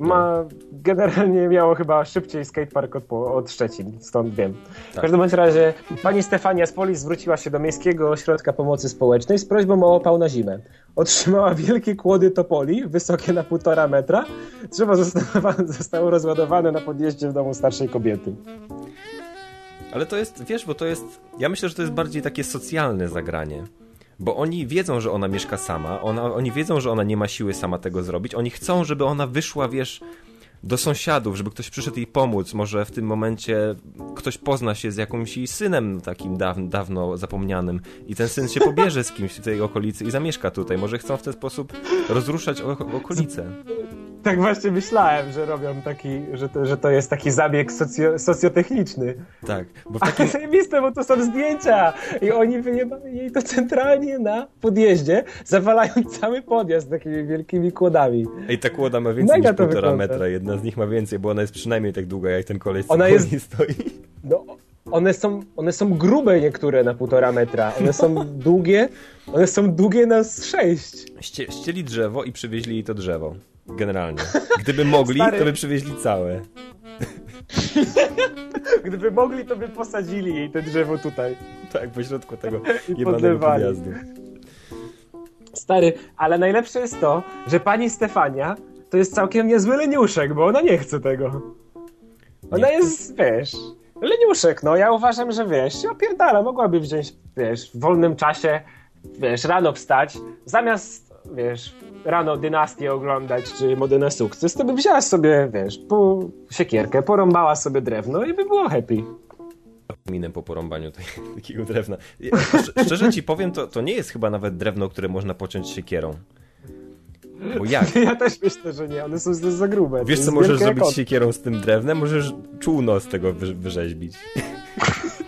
Ma, generalnie miało chyba szybciej skatepark od, od Szczecin, stąd wiem. W Tak. każdym bądź razie pani Stefania Spolic zwróciła się do Miejskiego Ośrodka Pomocy Społecznej z prośbą o opał na zimę. Otrzymała wielkie kłody topoli, wysokie na półtora metra. Zostało, (laughs) zostało rozładowane na podjeździe w domu starszej kobiety. Ale to jest, wiesz, bo to jest. Ja myślę, że to jest bardziej takie socjalne zagranie. Bo oni wiedzą, że ona mieszka sama, ona, oni wiedzą, że ona nie ma siły sama tego zrobić. Oni chcą, żeby ona wyszła, wiesz, do sąsiadów, żeby ktoś przyszedł jej pomóc. Może w tym momencie ktoś pozna się z jakimś jej synem takim daw, dawno zapomnianym i ten syn się pobierze z kimś w tej okolicy i zamieszka tutaj. Może chcą w ten sposób rozruszać o, okolice. Tak właśnie myślałem, że robią taki, że to, że to jest taki zabieg socjo, socjotechniczny. Tak, bo w Ale takim, zajebiste, bo to są zdjęcia i oni wyjebali jej to centralnie na podjeździe, zawalając cały podjazd takimi wielkimi kłodami. Ej, ta kłoda ma więcej Mega niż to półtora metra. Jedna z nich ma więcej, bo ona jest przynajmniej tak długa, jak ten koleś, co Ona jest- stoi. No, one są, one są grube niektóre na półtora metra. One są długie, one są długie na sześć. Ście, ścieli drzewo i przywieźli jej to drzewo. Generalnie. Gdyby mogli, Stary. to by przywieźli całe. (laughs) Gdyby mogli, to by posadzili jej te drzewo tutaj. Tak, pośrodku tego (laughs) jebanego podjazdu. Stary, ale najlepsze jest to, że pani Stefania to jest całkiem niezły leniuszek, bo ona nie chce tego. Ona jest, wiesz, leniuszek, no ja uważam, że wiesz, się opierdala, mogłaby wziąć, wiesz, w wolnym czasie, wiesz, rano wstać, zamiast, wiesz, rano dynastię oglądać, czy modę na sukces, to by wzięła sobie, wiesz, po siekierkę, porąbała sobie drewno i by było happy. Minę po porąbaniu tej, (laughs) takiego drewna. Szcz- Szczerze ci powiem, to, to nie jest chyba nawet drewno, które można pociąć siekierą. Bo jak? (laughs) Ja też myślę, że nie, one są za, grube. Wiesz, co możesz zrobić siekierą z tym drewnem? Możesz czółno z tego wy- wyrzeźbić. (laughs)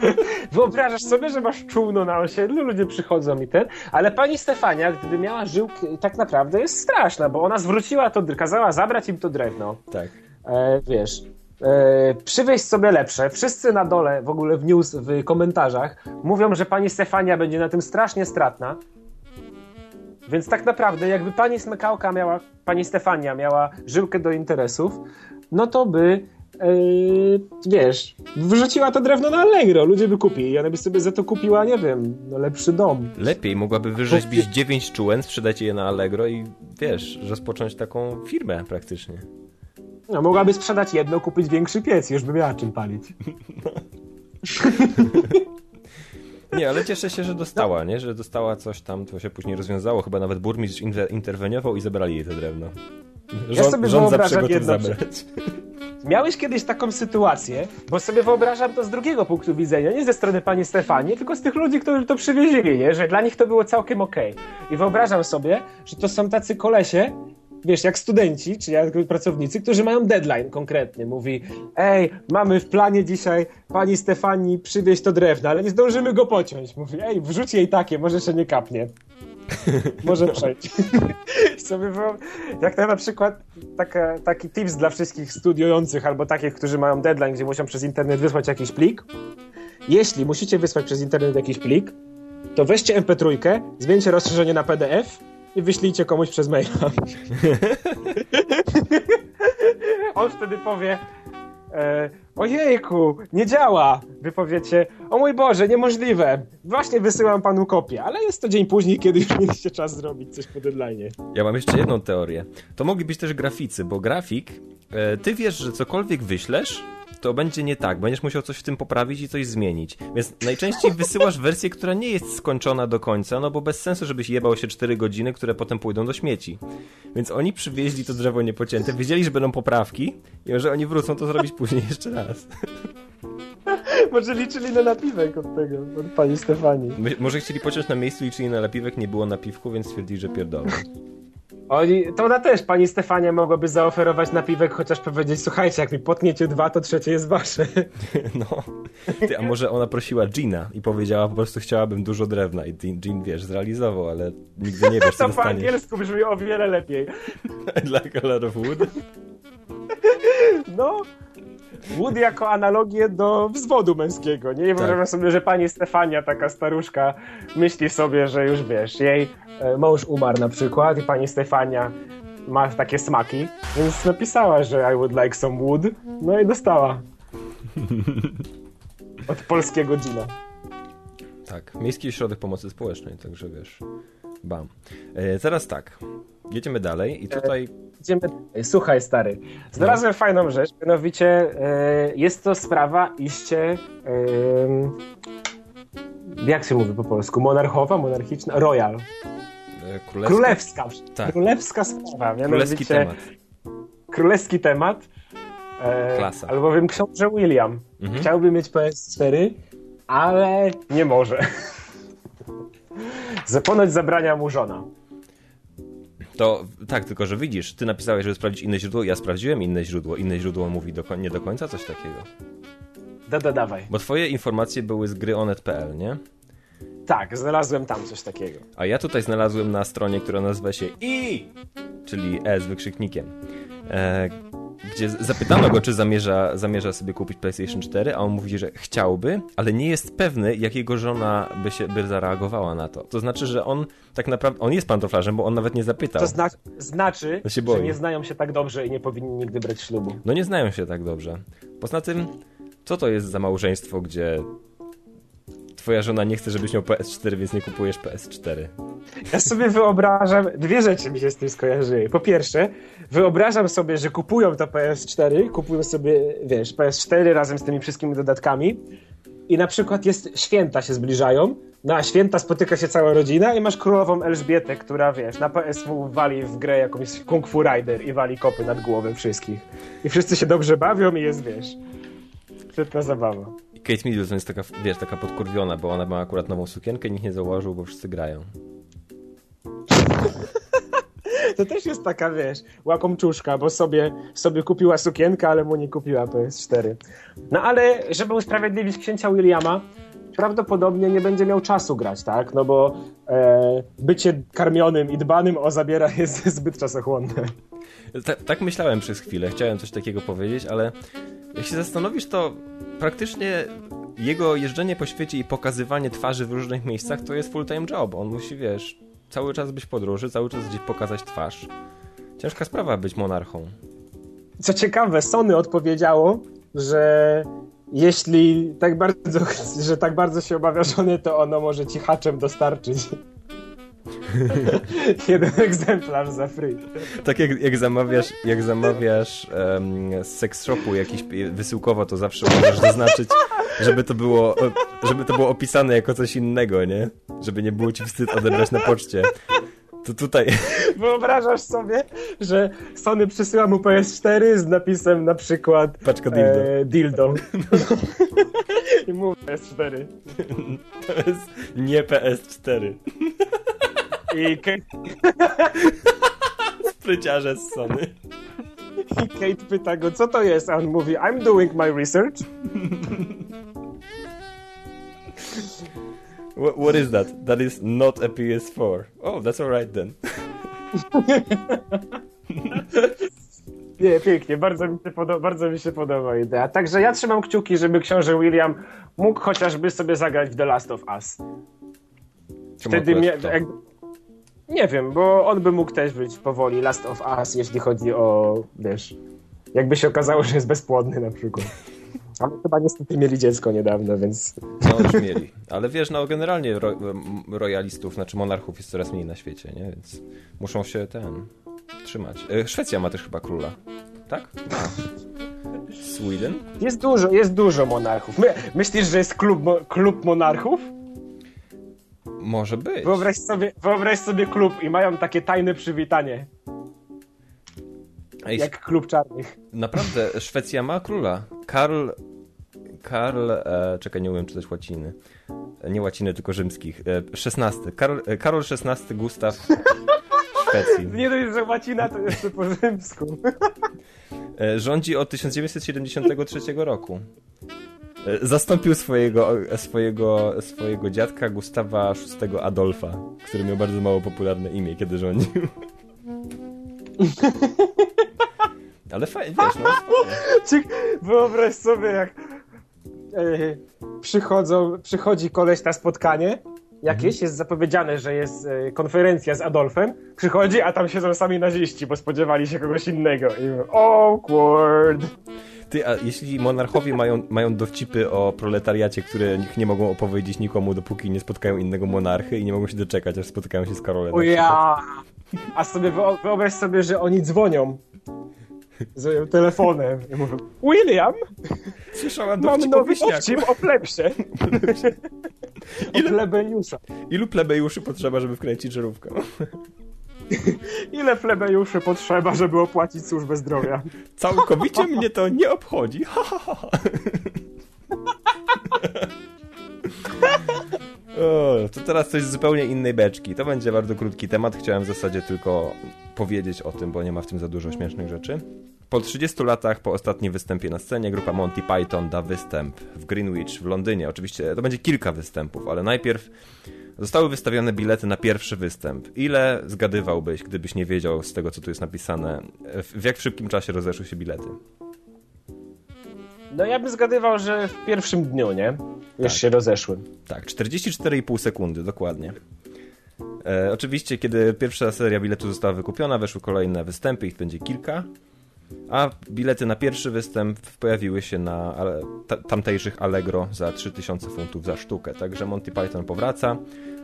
(laughs) Wyobrażasz sobie, że masz czółno na osiedlu, ludzie przychodzą i ten, ale pani Stefania, gdyby miała żyłkę, tak naprawdę jest straszna, bo ona zwróciła to, kazała zabrać im to drewno, Tak. e, wiesz, e, przywieźć sobie lepsze. Wszyscy na dole, w ogóle w news, w komentarzach, mówią, że pani Stefania będzie na tym strasznie stratna. Więc tak naprawdę, jakby pani Smykałka miała, pani Stefania miała żyłkę do interesów, no to by, e, wiesz, wyrzuciła to drewno na Allegro, ludzie by kupili i ona by sobie za to kupiła, nie wiem, no lepszy dom. Lepiej mogłaby wyrzeźbić dziewięć czółen, sprzedać je na Allegro i wiesz, rozpocząć taką firmę praktycznie. No, mogłaby sprzedać jedno, kupić większy piec, już by miała czym palić. Nie, ale cieszę się, że dostała, nie? Że dostała coś tam, to się później rozwiązało. Chyba nawet burmistrz inter- interweniował i zabrali jej to drewno. Rząd, sobie rząd gotów jedno zabrać. Miałeś kiedyś taką sytuację, bo sobie wyobrażam to z drugiego punktu widzenia, nie ze strony pani Stefanii, tylko z tych ludzi, którzy to przywieźli, nie? że dla nich to było całkiem okej. I wyobrażam sobie, że to są tacy kolesie, wiesz, jak studenci, czy jak pracownicy, którzy mają deadline konkretny. Mówi, ej, mamy w planie dzisiaj pani Stefanii przywieźć to drewno, ale nie zdążymy go pociąć. Mówi, ej, wrzuć jej takie, może się nie kapnie. Może przejść. (laughs) Sobie wyo- jak na przykład taka, taki tips dla wszystkich studiujących albo takich, którzy mają deadline, gdzie muszą przez internet wysłać jakiś plik. Jeśli musicie wysłać przez internet jakiś plik, to weźcie MP3, zmieńcie rozszerzenie na PDF i wyślijcie komuś przez maila. (laughs) On wtedy powie e, ojejku, nie działa. Wy powiecie, o mój Boże, niemożliwe. Właśnie wysyłam panu kopię, ale jest to dzień później, kiedy już mieliście czas zrobić coś po deadline. Ja mam jeszcze jedną teorię. To mogli być też graficy, bo grafik, e, ty wiesz, że cokolwiek wyślesz, to będzie nie tak. Będziesz musiał coś w tym poprawić i coś zmienić. Więc najczęściej (laughs) wysyłasz wersję, która nie jest skończona do końca, no bo bez sensu, żebyś jebał się 4 godziny, które potem pójdą do śmieci. Więc oni przywieźli to drzewo niepocięte, wiedzieli, że będą poprawki i że oni wrócą to zrobić później (laughs) jeszcze raz. (laughs) Może liczyli na napiwek od tego, od pani Stefanii. My, może chcieli pociąć na miejscu, liczyli na napiwek, nie było napiwku, więc stwierdzili, że pierdolą. Oni, to ona też, pani Stefania mogłaby zaoferować napiwek, chociaż powiedzieć, słuchajcie, jak mi potniecie dwa, to trzecie jest wasze. (laughs) No. Ty, a może ona prosiła Gina i powiedziała po prostu chciałabym dużo drewna i Jean, Jean wiesz, zrealizował, ale nigdy nie wiesz, co (laughs) To po angielsku brzmi o wiele lepiej. (laughs) Dla Color of Wood? No, Wood jako analogię do wzwodu męskiego. Nie wyobrażam Tak. sobie, że pani Stefania, taka staruszka, myśli sobie, że już wiesz, jej e, mąż umarł na przykład i pani Stefania ma takie smaki, więc napisała, że I would like some wood, no i dostała. (laughs) Od polskiego Gina. Tak, Miejski Ośrodek Pomocy Społecznej, także wiesz, bam. E, teraz tak, jedziemy dalej i tutaj... Idziemy dalej. Słuchaj, stary. Znalazłem fajną rzecz, mianowicie e, jest to sprawa iście. E, jak się mówi po polsku? Monarchowa, monarchiczna? Royal. E, królewska? Królewska. Tak. Królewska sprawa. Królewski temat. królewski temat. E, Klasa. Albowiem książę William Mhm. chciałby mieć PS4, ale nie może. Za ponoć zabrania mu żona. To tak, tylko że widzisz, ty napisałeś, żeby sprawdzić inne źródło, ja sprawdziłem inne źródło. Inne źródło mówi do, nie do końca coś takiego. Da, da, dawaj. Bo twoje informacje były z gry onet.pl, nie? Tak, znalazłem tam coś takiego. A ja tutaj znalazłem na stronie, która nazywa się i, czyli e z wykrzyknikiem. E, gdzie zapytano go, czy zamierza, zamierza sobie kupić PlayStation 4, a on mówi, że chciałby, ale nie jest pewny, jak jego żona by się by zareagowała na to. To znaczy, że on tak naprawdę, on jest pantoflarzem, bo on nawet nie zapytał. To zna znaczy, się że nie znają się tak dobrze i nie powinni nigdy brać ślubu. No nie znają się tak dobrze. Poza tym, co to jest za małżeństwo, gdzie twoja żona nie chce, żebyś miał PS4, więc nie kupujesz PS4? Ja sobie wyobrażam, dwie rzeczy mi się z tym skojarzyły. Po pierwsze, wyobrażam sobie, że kupują to PS4, kupują sobie, wiesz, PS4 razem z tymi wszystkimi dodatkami i na przykład jest święta się zbliżają, no a święta spotyka się cała rodzina i masz królową Elżbietę, która, wiesz, na PSW wali w grę jakąś Kung Fu Rider i wali kopy nad głowę wszystkich. I wszyscy się dobrze bawią i jest, wiesz, świetna zabawa. Kate Middleton jest taka, wiesz, taka podkurwiona, bo ona ma akurat nową sukienkę i nikt nie zauważył, bo wszyscy grają. To też jest taka, wiesz, łakomczuszka, bo sobie, sobie kupiła sukienkę, ale mu nie kupiła PS4. No ale, żeby usprawiedliwić księcia Williama, prawdopodobnie nie będzie miał czasu grać, tak? No bo e, bycie karmionym i dbanym o zabiera (laughs) jest zbyt czasochłonne. Ta, tak myślałem przez chwilę, chciałem coś takiego powiedzieć, ale jak się zastanowisz, to praktycznie jego jeżdżenie po świecie i pokazywanie twarzy w różnych miejscach to jest full-time job. On musi, wiesz, cały czas być w podróży, cały czas gdzieś pokazać twarz. Ciężka sprawa być monarchą. Co ciekawe, Sony odpowiedziało, że jeśli tak bardzo, (laughs) że tak bardzo się obawia żony, to ono może ci haczem dostarczyć. (laughs) Jeden egzemplarz za free. Tak jak, jak zamawiasz, jak zamawiasz em, z seks shopu jakiś wysyłkowo, to zawsze możesz zaznaczyć, żeby to było, żeby to było opisane jako coś innego, nie? Żeby nie było ci wstyd odebrać na poczcie. To tutaj, (laughs) Wyobrażasz sobie, że Sony przysyła mu PS4 z napisem na przykład Paczka dildo. E, dildo. (laughs) I mu PS4. to jest nie PS4. I Kate, (laughs) Spryciarze z Sony. I Kate pyta go, co to jest? A on mówi, I'm doing my research. What, what is that? That is not a PS4. Oh, that's alright then. (laughs) Nie, pięknie, bardzo mi, się podoba, bardzo mi się podoba idea. Także ja trzymam kciuki, żeby książę William mógł chociażby sobie zagrać w The Last of Us. Wtedy jak... Nie wiem, bo on by mógł też być powoli Last of Us, jeśli chodzi o, wiesz, jakby się okazało, że jest bezpłodny na przykład. (laughs) Ale chyba niestety mieli dziecko niedawno, więc No już mieli. Ale wiesz, no generalnie ro, royalistów, znaczy monarchów jest coraz mniej na świecie, nie? Więc muszą się ten trzymać. E, Szwecja ma też chyba króla. Tak? Sweden? jest dużo, jest dużo monarchów. My, myślisz, że jest klub, klub monarchów? Może być. Wyobraź sobie, wyobraź sobie klub i mają takie tajne przywitanie, Ej, jak klub czarnych. Naprawdę, Szwecja ma króla. Karl... Karl... E, czekaj, nie umiem czytać łaciny. Nie łaciny, tylko rzymskich. E, XVI. Karol, e, Karol XVI Gustaw (laughs) Szwecji. Nie dość, że łacina to jeszcze po rzymsku. E, Rządzi od 1973 roku. E, Zastąpił swojego, e, swojego, swojego dziadka Gustawa VI Adolfa, który miał bardzo mało popularne imię, kiedy rządził. (laughs) Ale fajnie, wiesz, no. Wyobraź sobie, jak e, przychodzą, przychodzi koleś na spotkanie jakieś, jest zapowiedziane, że jest konferencja z Adolfem, przychodzi, a tam siedzą sami naziści, bo spodziewali się kogoś innego. I mówią, awkward. Ty, a jeśli monarchowie mają, mają dowcipy o proletariacie, które ich nie mogą opowiedzieć nikomu, dopóki nie spotkają innego monarchy i nie mogą się doczekać, aż spotkają się z Karolem. O ja! A sobie wyo- wyobraź sobie, że oni dzwonią z telefonem i mówią William, Słyszałam mam dowcip o nowy dowcip o plebsie. (laughs) o plebejusza. Ilu plebejuszy potrzeba, żeby wkręcić żarówkę? (laughs) Ile plebejuszy potrzeba, żeby opłacić służbę zdrowia? Całkowicie mnie to nie obchodzi. Ha, ha, ha, ha. (laughs) O, to teraz coś z zupełnie innej beczki. To będzie bardzo krótki temat. Chciałem w zasadzie tylko powiedzieć o tym, bo nie ma w tym za dużo śmiesznych rzeczy. Po 30 latach, po ostatnim występie na scenie, grupa Monty Python da występ w Greenwich w Londynie. Oczywiście to będzie kilka występów, ale najpierw Zostały wystawione bilety na pierwszy występ. Ile zgadywałbyś, gdybyś nie wiedział z tego, co tu jest napisane, w, w jak szybkim czasie rozeszły się bilety? No ja bym zgadywał, że w pierwszym dniu, nie? Już się rozeszły. Tak, 44,5 sekundy, dokładnie. E, oczywiście, kiedy pierwsza seria biletu została wykupiona, weszły kolejne występy, ich będzie kilka. A bilety na pierwszy występ pojawiły się na tamtejszych Allegro za 3000 funtów za sztukę. Także Monty Python powraca.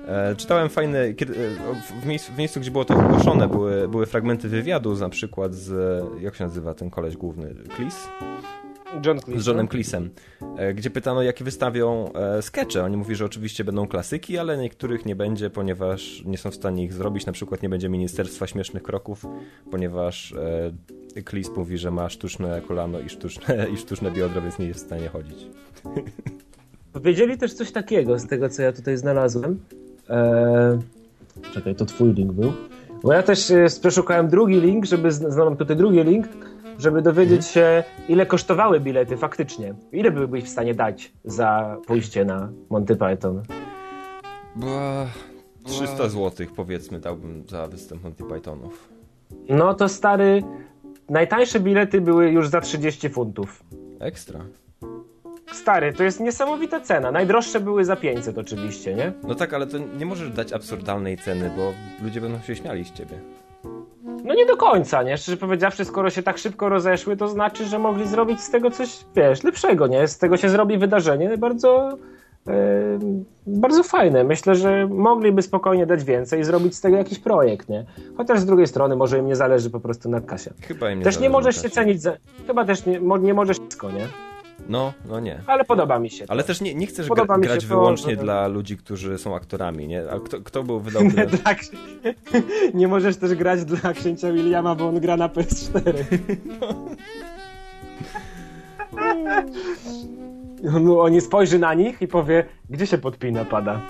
E, czytałem fajny, kiedy, e, w, miejscu, w miejscu, gdzie było to ogłoszone, były, były fragmenty wywiadu, na przykład z, jak się nazywa ten koleś główny, Cleese? John Cleese. z Johnem Cleesem, e, gdzie pytano, jakie wystawią e, skecze. Oni mówi, że oczywiście będą klasyki, ale niektórych nie będzie, ponieważ nie są w stanie ich zrobić. Na przykład nie będzie Ministerstwa Śmiesznych Kroków, ponieważ e, Cleese mówi, że ma sztuczne kolano i sztuczne, (laughs) i sztuczne biodro, więc nie jest w stanie chodzić. (laughs) Powiedzieli też coś takiego z tego, co ja tutaj znalazłem. Eee... Czekaj, to twój link był. Bo ja też przeszukałem drugi link, żeby znalazłem tutaj drugi link, żeby dowiedzieć się, ile kosztowały bilety faktycznie. Ile byłbyś w stanie dać za pójście na Monty Python? Bo 300 zł powiedzmy dałbym za występ Monty Pythonów. No to stary, najtańsze bilety były już za 30 funtów. Ekstra. Stary, to jest niesamowita cena. Najdroższe były za 500 oczywiście, nie? No tak, ale to nie możesz dać absurdalnej ceny, bo ludzie będą się śmiali z ciebie. No nie do końca, nie? Szczerze powiedziawszy, skoro się tak szybko rozeszły, to znaczy, że mogli zrobić z tego coś, wiesz, lepszego, nie? Z tego się zrobi wydarzenie bardzo, yy, bardzo fajne. Myślę, że mogliby spokojnie dać więcej i zrobić z tego jakiś projekt, nie? Chociaż z drugiej strony może im nie zależy po prostu na kasie. Chyba im nie Też nie możesz się cenić za... Chyba też nie, nie możesz wszystko, nie? No, no nie. Ale podoba mi się to. Ale też nie, nie chcesz gra, grać wyłącznie dla ludzi, którzy są aktorami, nie? A kto, kto był wydał (laughs) tyle? tak. Nie możesz też grać dla księcia Williama, bo on gra na PS4. No, (laughs) on nie spojrzy na nich i powie, gdzie się podpina pada.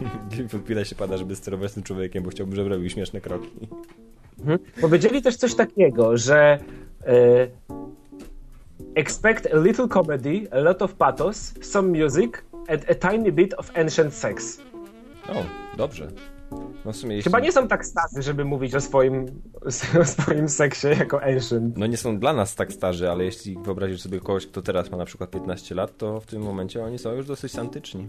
(laughs) Podpina się pada, żeby sterować tym człowiekiem, bo chciałbym, żeby robił śmieszne kroki. Powiedzieli też coś takiego, że e, expect a little comedy, a lot of pathos, some music and a tiny bit of ancient sex. O, dobrze. No w sumie jeśli... Chyba nie są tak starzy, żeby mówić o swoim, (laughs) o swoim seksie jako ancient. No nie są dla nas tak starzy, ale jeśli wyobrazisz sobie kogoś, kto teraz ma na przykład 15 lat, to w tym momencie oni są już dosyć antyczni.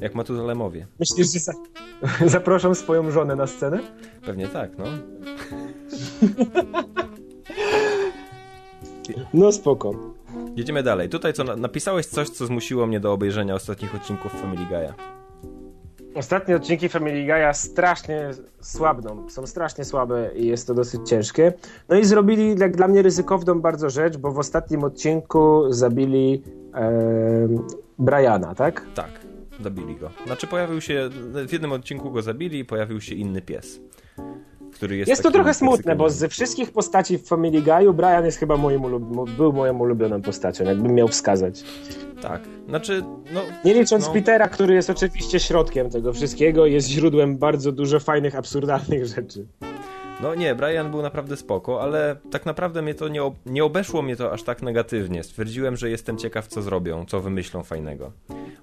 Jak Matuzalemowie. Myślisz, że za, (laughs) zaproszą swoją żonę na scenę? Pewnie tak, no. No spoko. Jedziemy dalej. Tutaj co, na- napisałeś coś, co zmusiło mnie do obejrzenia ostatnich odcinków Family Guy'a. Ostatnie odcinki Family Guy'a strasznie słabną. Są strasznie słabe i jest to dosyć ciężkie. No i zrobili jak dla mnie ryzykowną bardzo rzecz, bo w ostatnim odcinku zabili em, Briana, tak? Tak, zabili go. Znaczy pojawił się, w jednym odcinku go zabili i pojawił się inny pies. Który jest Jest to trochę smutne, bo ze wszystkich postaci w Family Guy'u Brian jest chyba moim ulub- był moją ulubioną postacią, jakbym miał wskazać. Tak, znaczy, no... Nie licząc no, Petera, który jest oczywiście środkiem tego wszystkiego, jest źródłem bardzo dużo fajnych, absurdalnych rzeczy. No nie, Brian był naprawdę spoko, ale tak naprawdę mnie to nie, ob- nie obeszło mnie to aż tak negatywnie. Stwierdziłem, że jestem ciekaw, co zrobią, co wymyślą fajnego.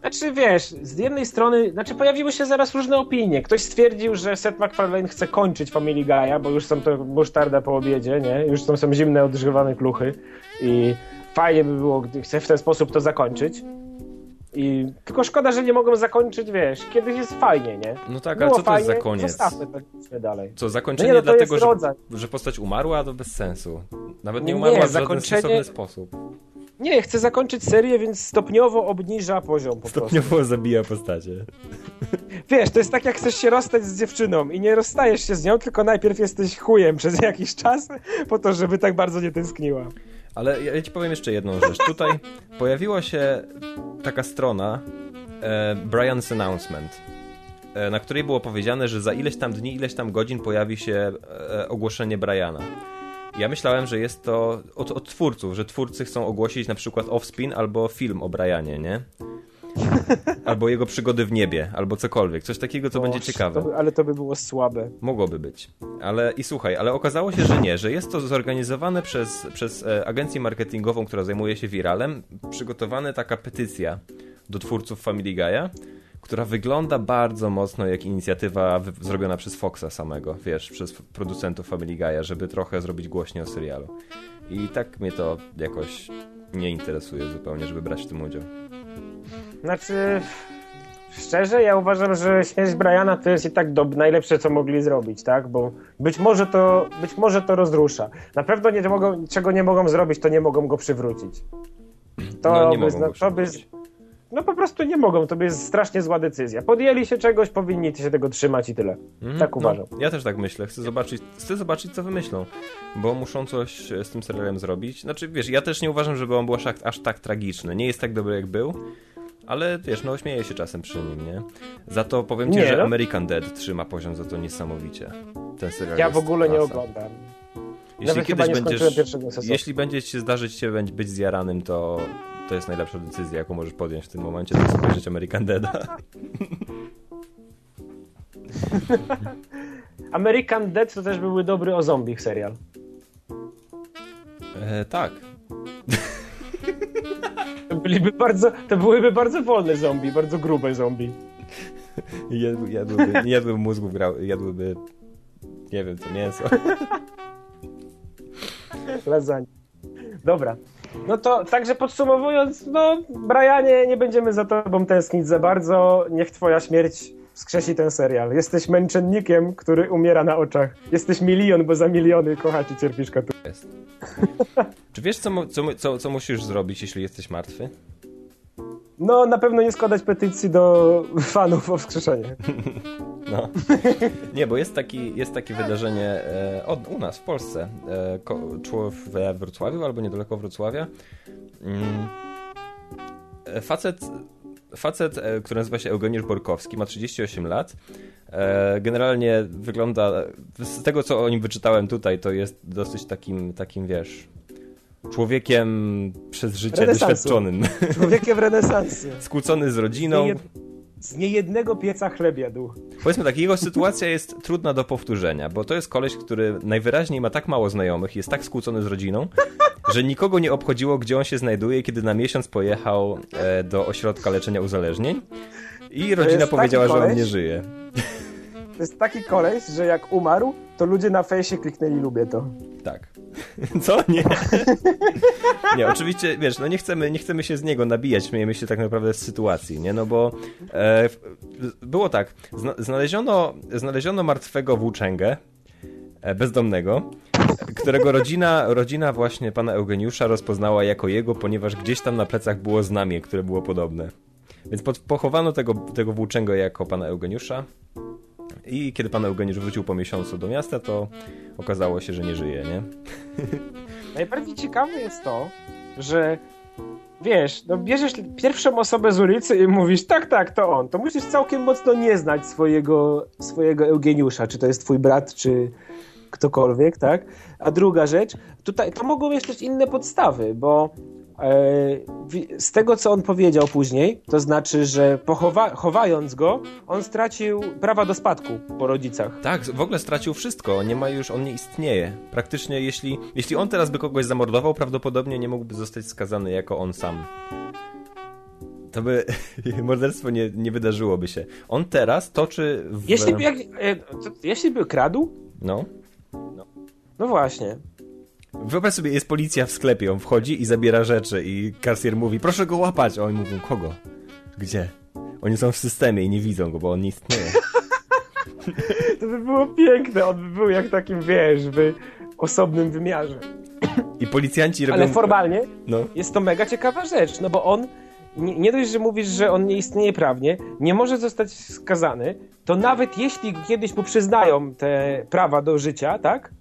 Znaczy wiesz, z jednej strony, znaczy pojawiły się zaraz różne opinie. Ktoś stwierdził, że Seth MacFarlane chce kończyć Family Guy'a, bo już są to musztarda po obiedzie, nie? Już są, są zimne, odgrzewane kluchy i fajnie by było, gdy chce w ten sposób to zakończyć. I tylko szkoda, że nie mogą zakończyć, wiesz, kiedyś jest fajnie, nie? No tak, Było ale co to jest fajnie, za koniec? Zostawmy to dalej. Co, No zakończenie nie, no dlatego, że, rodzaj. że postać umarła? To bez sensu. Nawet nie Nie, umarła w żaden zakończenie- sensowny sposób. Nie, chcę zakończyć serię, więc stopniowo obniża poziom po prostu. Stopniowo zabija postacie. Wiesz, to jest tak jak chcesz się rozstać z dziewczyną i nie rozstajesz się z nią, tylko najpierw jesteś chujem przez jakiś czas, po to, żeby tak bardzo nie tęskniła. Ale ja, ja ci powiem jeszcze jedną rzecz. Tutaj pojawiła się taka strona e, Brian's Announcement, e, na której było powiedziane, że za ileś tam dni, ileś tam godzin pojawi się e, ogłoszenie Briana. Ja myślałem, że jest to od, od twórców, że twórcy chcą ogłosić na przykład Offspin albo film o Brianie, nie? Albo jego przygody w niebie, albo cokolwiek. Coś takiego, co będzie O, ciekawe. To, ale to by było słabe. Mogłoby być. Ale i słuchaj, ale okazało się, że nie, że jest to zorganizowane przez, przez e, agencję marketingową, która zajmuje się wiralem, przygotowana taka petycja do twórców Family Guy'a, która wygląda bardzo mocno jak inicjatywa zrobiona przez Foxa samego, wiesz, przez producentów Family Guy'a, żeby trochę zrobić głośniej o serialu. I tak mnie to jakoś nie interesuje zupełnie, żeby brać w tym udział. Znaczy, szczerze, ja uważam, że śmierć Briana to jest i tak do, najlepsze, co mogli zrobić, tak? Bo być może to, być może to rozrusza. Na pewno nie mogą, czego nie mogą zrobić, to nie mogą go przywrócić. To No, nie by, mogą go to by, no po prostu nie mogą, to by jest strasznie zła decyzja. Podjęli się czegoś, powinni się tego trzymać i tyle. Mhm, Tak uważam. No, ja też tak myślę. Chcę zobaczyć, chcę zobaczyć, co wymyślą, bo muszą coś e, z tym serialem zrobić. Znaczy, wiesz, ja też nie uważam, żeby on był aż tak, aż tak tragiczny. Nie jest tak dobry, jak był, ale wiesz, no śmieję się czasem przy nim, nie? Za to powiem ci, Nie, że no. American Dead trzyma poziom za to niesamowicie. Ten serial Ja w ogóle nie klasa. oglądam. Jeśli Nawet kiedyś nie będziesz, jeśli będzie się zdarzyć być- być zjaranym, to to jest najlepsza decyzja, jaką możesz podjąć w tym momencie, to jest obejrzeć American Deada. (laughs) American Dead to też byłby dobry o zombie serial. E, tak. To, byliby bardzo, to byłyby bardzo wolne zombie, bardzo grube zombie. Jadł, jadłyby, jadłyby mózgów, grał, jadłyby nie wiem, co mięso. Lasagne. Dobra. No to także podsumowując, no Brianie, nie będziemy za tobą tęsknić za bardzo. Niech twoja śmierć skrzesi ten serial. Jesteś męczennikiem, który umiera na oczach. Jesteś milion, bo za miliony kochasz i cierpisz katu. Jest. Czy wiesz, co, co, co, co musisz zrobić, jeśli jesteś martwy? No, na pewno nie składać petycji do (laughs) fanów o wskrzeszenie. No. Nie, bo jest, taki, jest takie wydarzenie e, od, u nas w Polsce, e, ko, we Wrocławiu albo niedaleko Wrocławia. Mm, e, facet, facet, e, który nazywa się Eugeniusz Borkowski, ma 38 lat. E, generalnie wygląda, z tego co o nim wyczytałem tutaj, to jest dosyć takim, takim wiesz, człowiekiem przez życie doświadczonym. (laughs) Człowiekiem renesansu. Skłócony z rodziną. Z niejednego pieca chleb jadł. Powiedzmy tak, jego sytuacja jest trudna do powtórzenia, bo to jest koleś, który najwyraźniej ma tak mało znajomych, jest tak skłócony z rodziną, że nikogo nie obchodziło, gdzie on się znajduje, kiedy na miesiąc pojechał e, do ośrodka leczenia uzależnień i rodzina powiedziała, taki że on koleś? nie żyje. To jest taki koleś, że jak umarł, to ludzie na fejsie kliknęli lubię to. Tak. (laughs) Co? Nie. Nie, oczywiście, wiesz, no nie chcemy, nie chcemy się z niego nabijać, śmiejemy się tak naprawdę z sytuacji, nie? No bo e, było tak, zna, znaleziono, znaleziono martwego włóczęgę, e, bezdomnego, którego rodzina, rodzina właśnie pana Eugeniusza rozpoznała jako jego, ponieważ gdzieś tam na plecach było znamie, które było podobne. Więc pod, pochowano tego, tego włóczęgę jako pana Eugeniusza i kiedy pan Eugeniusz wrócił po miesiącu do miasta, to okazało się, że nie żyje, nie? (laughs) Najbardziej ciekawe jest to, że wiesz, no bierzesz pierwszą osobę z ulicy i mówisz, tak, tak, to on. To musisz całkiem mocno nie znać swojego, swojego Eugeniusza, czy to jest twój brat, czy ktokolwiek, tak? A druga rzecz, tutaj to mogą mieć też inne podstawy, bo e, z tego, co on powiedział później, to znaczy, że pochowa- chowając go, on stracił prawa do spadku po rodzicach. Tak, w ogóle stracił wszystko, nie ma już, on nie istnieje. Praktycznie jeśli, jeśli on teraz by kogoś zamordował, prawdopodobnie nie mógłby zostać skazany jako on sam. To by, (laughs) morderstwo nie, nie wydarzyłoby się. On teraz toczy w... Jeśli by, jak, e, to, jeśli by kradł, No. No właśnie. Wyobraź sobie, jest policja w sklepie, on wchodzi i zabiera rzeczy i kasjer mówi, proszę go łapać, a oni mówią, kogo? Gdzie? Oni są w systemie i nie widzą go, bo on nie istnieje. To by było piękne, on by był jak takim, wiesz, w osobnym wymiarze. I policjanci robią... Ale formalnie No. jest to mega ciekawa rzecz, no bo on, nie, nie dość, że mówisz, że on nie istnieje prawnie, nie może zostać skazany, to nawet jeśli kiedyś mu przyznają te prawa do życia, tak,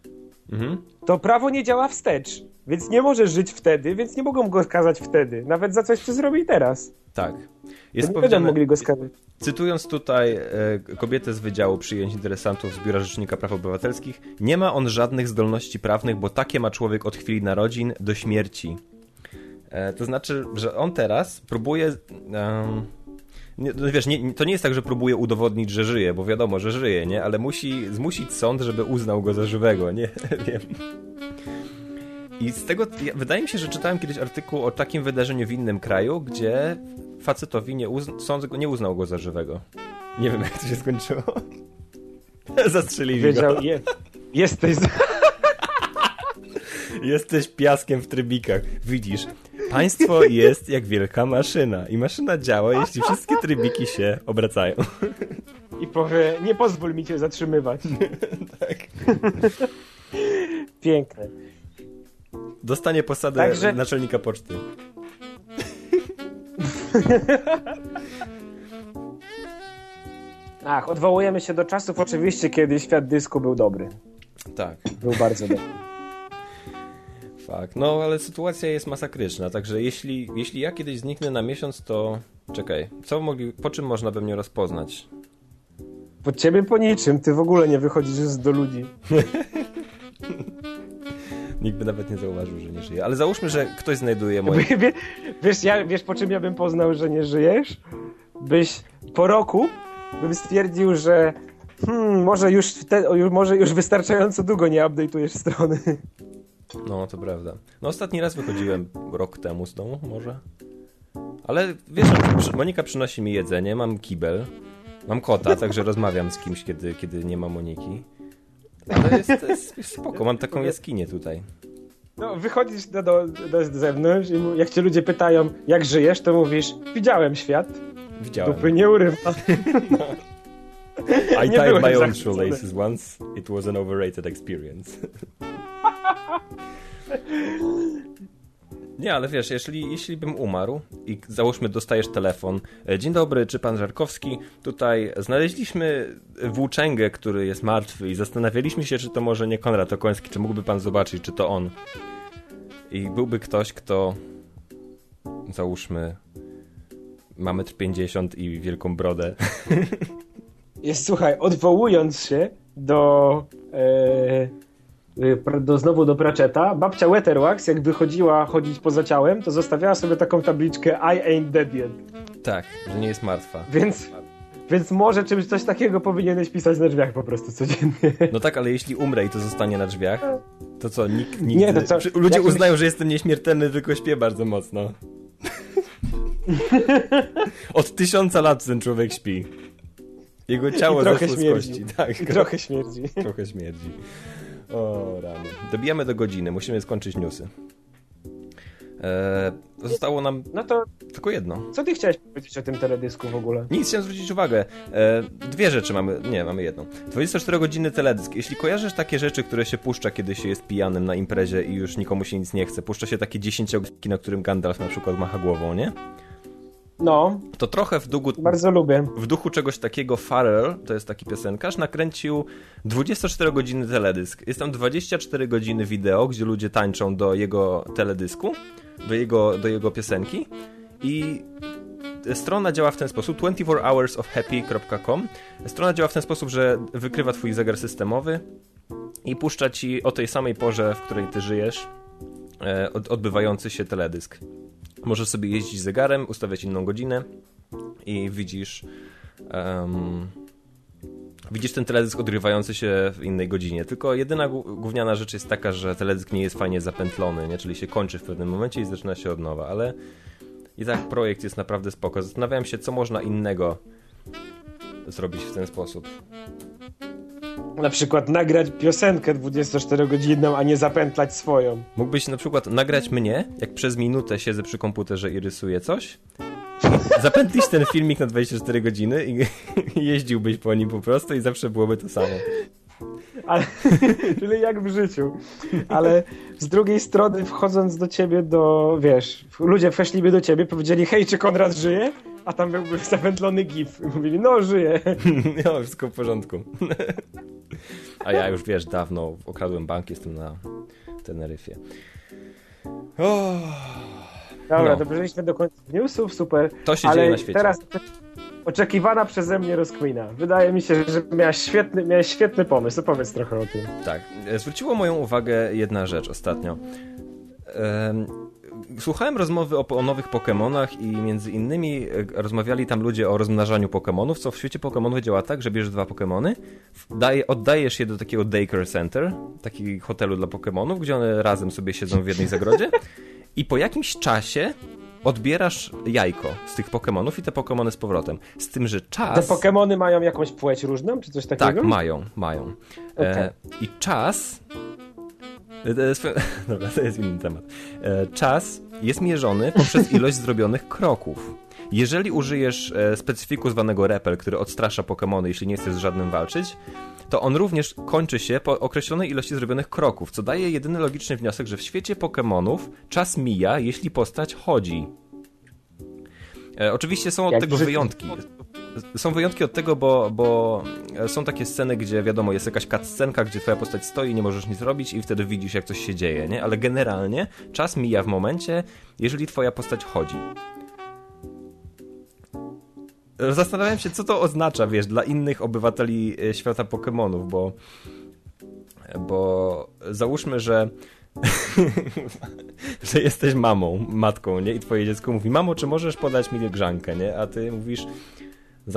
Mhm. to prawo nie działa wstecz. Więc nie może żyć wtedy, więc nie mogą go skazać wtedy. Nawet za coś, co zrobi teraz. Tak. To Jest nie powiedziane, mogli go skazać. Cytując tutaj e, kobietę z Wydziału Przyjęć Interesantów z Biura Rzecznika Praw Obywatelskich, nie ma on żadnych zdolności prawnych, bo takie ma człowiek od chwili narodzin do śmierci. E, to znaczy, że on teraz próbuje. em, nie, no wiesz, nie, to nie jest tak, że próbuje udowodnić, że żyje, bo wiadomo, że żyje, nie? Ale musi zmusić sąd, żeby uznał go za żywego, nie? (laughs) Wiem. I z tego, wydaje mi się, że czytałem kiedyś artykuł o takim wydarzeniu w innym kraju, gdzie facetowi nie, uzn- sąd nie uznał go za żywego. Nie wiem, (laughs) jak to się skończyło. (laughs) Zastrzelili Wiedział, go. je, jesteś... Jesteś piaskiem w trybikach. Widzisz, państwo jest jak wielka maszyna i maszyna działa, jeśli wszystkie trybiki się obracają. I powie, nie pozwól mi cię zatrzymywać. tak. Piękne. Dostanie posadę Także- naczelnika poczty. Ach, odwołujemy się do czasów oczywiście, kiedy świat dysku był dobry. Tak. Był bardzo dobry. Fakt. No, ale sytuacja jest masakryczna, także jeśli, jeśli ja kiedyś zniknę na miesiąc, to czekaj, co mogli, po czym można by mnie rozpoznać? Po ciebie po niczym, ty w ogóle nie wychodzisz do ludzi. (laughs) Nikt by nawet nie zauważył, że nie żyję. Ale załóżmy, że ktoś znajduje moje... Wie- wie- Wiesz, ja, wiesz, po czym ja bym poznał, że nie żyjesz? Byś po roku bym stwierdził, że hmm, może, już już, może już wystarczająco długo nie update'ujesz strony. No, to prawda. No, ostatni raz wychodziłem rok temu z domu, może. Ale wiesz, Monika przynosi mi jedzenie, mam kibel, mam kota, także rozmawiam z kimś, kiedy, kiedy nie ma Moniki. Ale jest, to jest, jest spoko, mam taką jaskinię tutaj. No, wychodzisz do, do, do zewnątrz i jak cię ludzie pytają, jak żyjesz, to mówisz, widziałem świat, Widziałem. dupy nie urywa. (laughs) I Nie tied my own shoelaces once. It was an overrated experience. (laughs) Nie, ale wiesz, jeśli, jeśli bym umarł i załóżmy dostajesz telefon, e, dzień dobry, czy pan Żarkowski, tutaj znaleźliśmy włóczęgę, który jest martwy i zastanawialiśmy się, czy to może nie Konrad Okoński, czy mógłby pan zobaczyć, czy to on. I byłby ktoś, kto załóżmy ma metr 50 i wielką brodę. (laughs) Jest, słuchaj, odwołując się do, pr- do znowu do Pratchetta, babcia Weterwax, jak wychodziła chodzić poza ciałem, to zostawiała sobie taką tabliczkę I ain't dead yet. Tak, że nie jest martwa. Więc, więc może czymś coś takiego powinieneś pisać na drzwiach po prostu codziennie. (laughs) No tak, ale jeśli umrę i to zostanie na drzwiach, to co, nikt nigdy... Nie, to co, Ludzie jakimś- uznają, że jestem nieśmiertelny, tylko śpię bardzo mocno. (laughs) Od tysiąca lat ten człowiek śpi. Jego ciało zeszło z kości. Tak, trochę śmierdzi. trochę śmierdzi. O, rany. Dobijamy do godziny, musimy skończyć newsy. Eee, zostało nam No to tylko jedno. co ty chciałeś powiedzieć o tym teledysku w ogóle? Nic, chciałem zwrócić uwagę. E, dwie rzeczy mamy, nie, mamy jedną. 24-godzinny teledysk. Jeśli kojarzysz takie rzeczy, które się puszcza, kiedy się jest pijanym na imprezie i już nikomu się nic nie chce, puszcza się takie 10 na którym Gandalf na przykład macha głową, nie? No, To trochę w duchu, bardzo lubię. w duchu czegoś takiego Farrell, to jest taki piosenkarz, nakręcił 24-godzinny teledysk. Jest tam 24 godziny wideo, gdzie ludzie tańczą do jego teledysku, do jego, do jego piosenki i strona działa w ten sposób 24hoursofhappy.com Strona działa w ten sposób, że wykrywa twój zegar systemowy i puszcza ci o tej samej porze, w której ty żyjesz, e, od- odbywający się teledysk. Możesz sobie jeździć zegarem, ustawiać inną godzinę i widzisz em, widzisz ten teledysk odrywający się w innej godzinie. Tylko jedyna gó- gówniana rzecz jest taka, że teledysk nie jest fajnie zapętlony, nie? czyli się kończy w pewnym momencie i zaczyna się od nowa, ale i tak projekt jest naprawdę spoko. Zastanawiałem się, co można innego zrobić w ten sposób. Na przykład nagrać piosenkę 24-godzinną, a nie zapętlać swoją. Mógłbyś na przykład nagrać mnie, jak przez minutę siedzę przy komputerze i rysuję coś, zapętlić ten filmik na 24 godziny i i (laughs) jeździłbyś po nim po prostu i zawsze byłoby to samo. Ale, (laughs) czyli jak w życiu. Ale z drugiej strony, wchodząc do ciebie, do wiesz, ludzie weszliby do ciebie, powiedzieli: Hej, czy Konrad żyje? A tam byłby (laughs) zapętlony gif. I mówili: No, żyje. (laughs) No, wszystko w porządku. (laughs) A ja już wiesz, dawno okradłem bank, jestem na Teneryfie. O, Dobra, No. dobraliśmy do końca newsów, super. To się dzieje na świecie. teraz oczekiwana przeze mnie rozkmina. Wydaje mi się, że miałeś świetny, miałeś świetny pomysł. Opowiedz trochę o tym. Tak. E, Zwróciło moją uwagę jedna rzecz ostatnio. Em, słuchałem rozmowy o, o nowych Pokémonach i między innymi e, rozmawiali tam ludzie o rozmnażaniu Pokémonów, co w świecie Pokémonów działa tak, że bierzesz dwa Pokémony, daje, oddajesz je do takiego daycare center, takiego hotelu dla Pokémonów, gdzie one razem sobie siedzą w jednej zagrodzie i po jakimś czasie odbierasz jajko z tych Pokémonów i te Pokémony z powrotem. Z tym, że Te czas... Pokemony mają jakąś płeć różną, czy coś takiego? Tak, mają, mają. E, I czas. E, (laughs) Dobra, to jest inny temat. E, czas jest mierzony poprzez (laughs) ilość zrobionych kroków. Jeżeli użyjesz e, specyfiku zwanego repel, który odstrasza Pokémony, jeśli nie chcesz z żadnym walczyć, to on również kończy się po określonej ilości zrobionych kroków, co daje jedyny logiczny wniosek, że w świecie Pokémonów czas mija, jeśli postać chodzi. E, oczywiście są od Jak tego wyjątki. Są wyjątki od tego, bo, bo są takie sceny, gdzie wiadomo, jest jakaś cutscenka, gdzie twoja postać stoi, nie możesz nic robić i wtedy widzisz, jak coś się dzieje, nie? Ale generalnie czas mija w momencie, jeżeli twoja postać chodzi. Zastanawiam się, co to oznacza, wiesz, dla innych obywateli e, świata Pokémonów, bo bo załóżmy, że (laughs) że jesteś mamą, matką, nie? I twoje dziecko mówi, mamo, czy możesz podać mi grzankę, nie? A ty mówisz,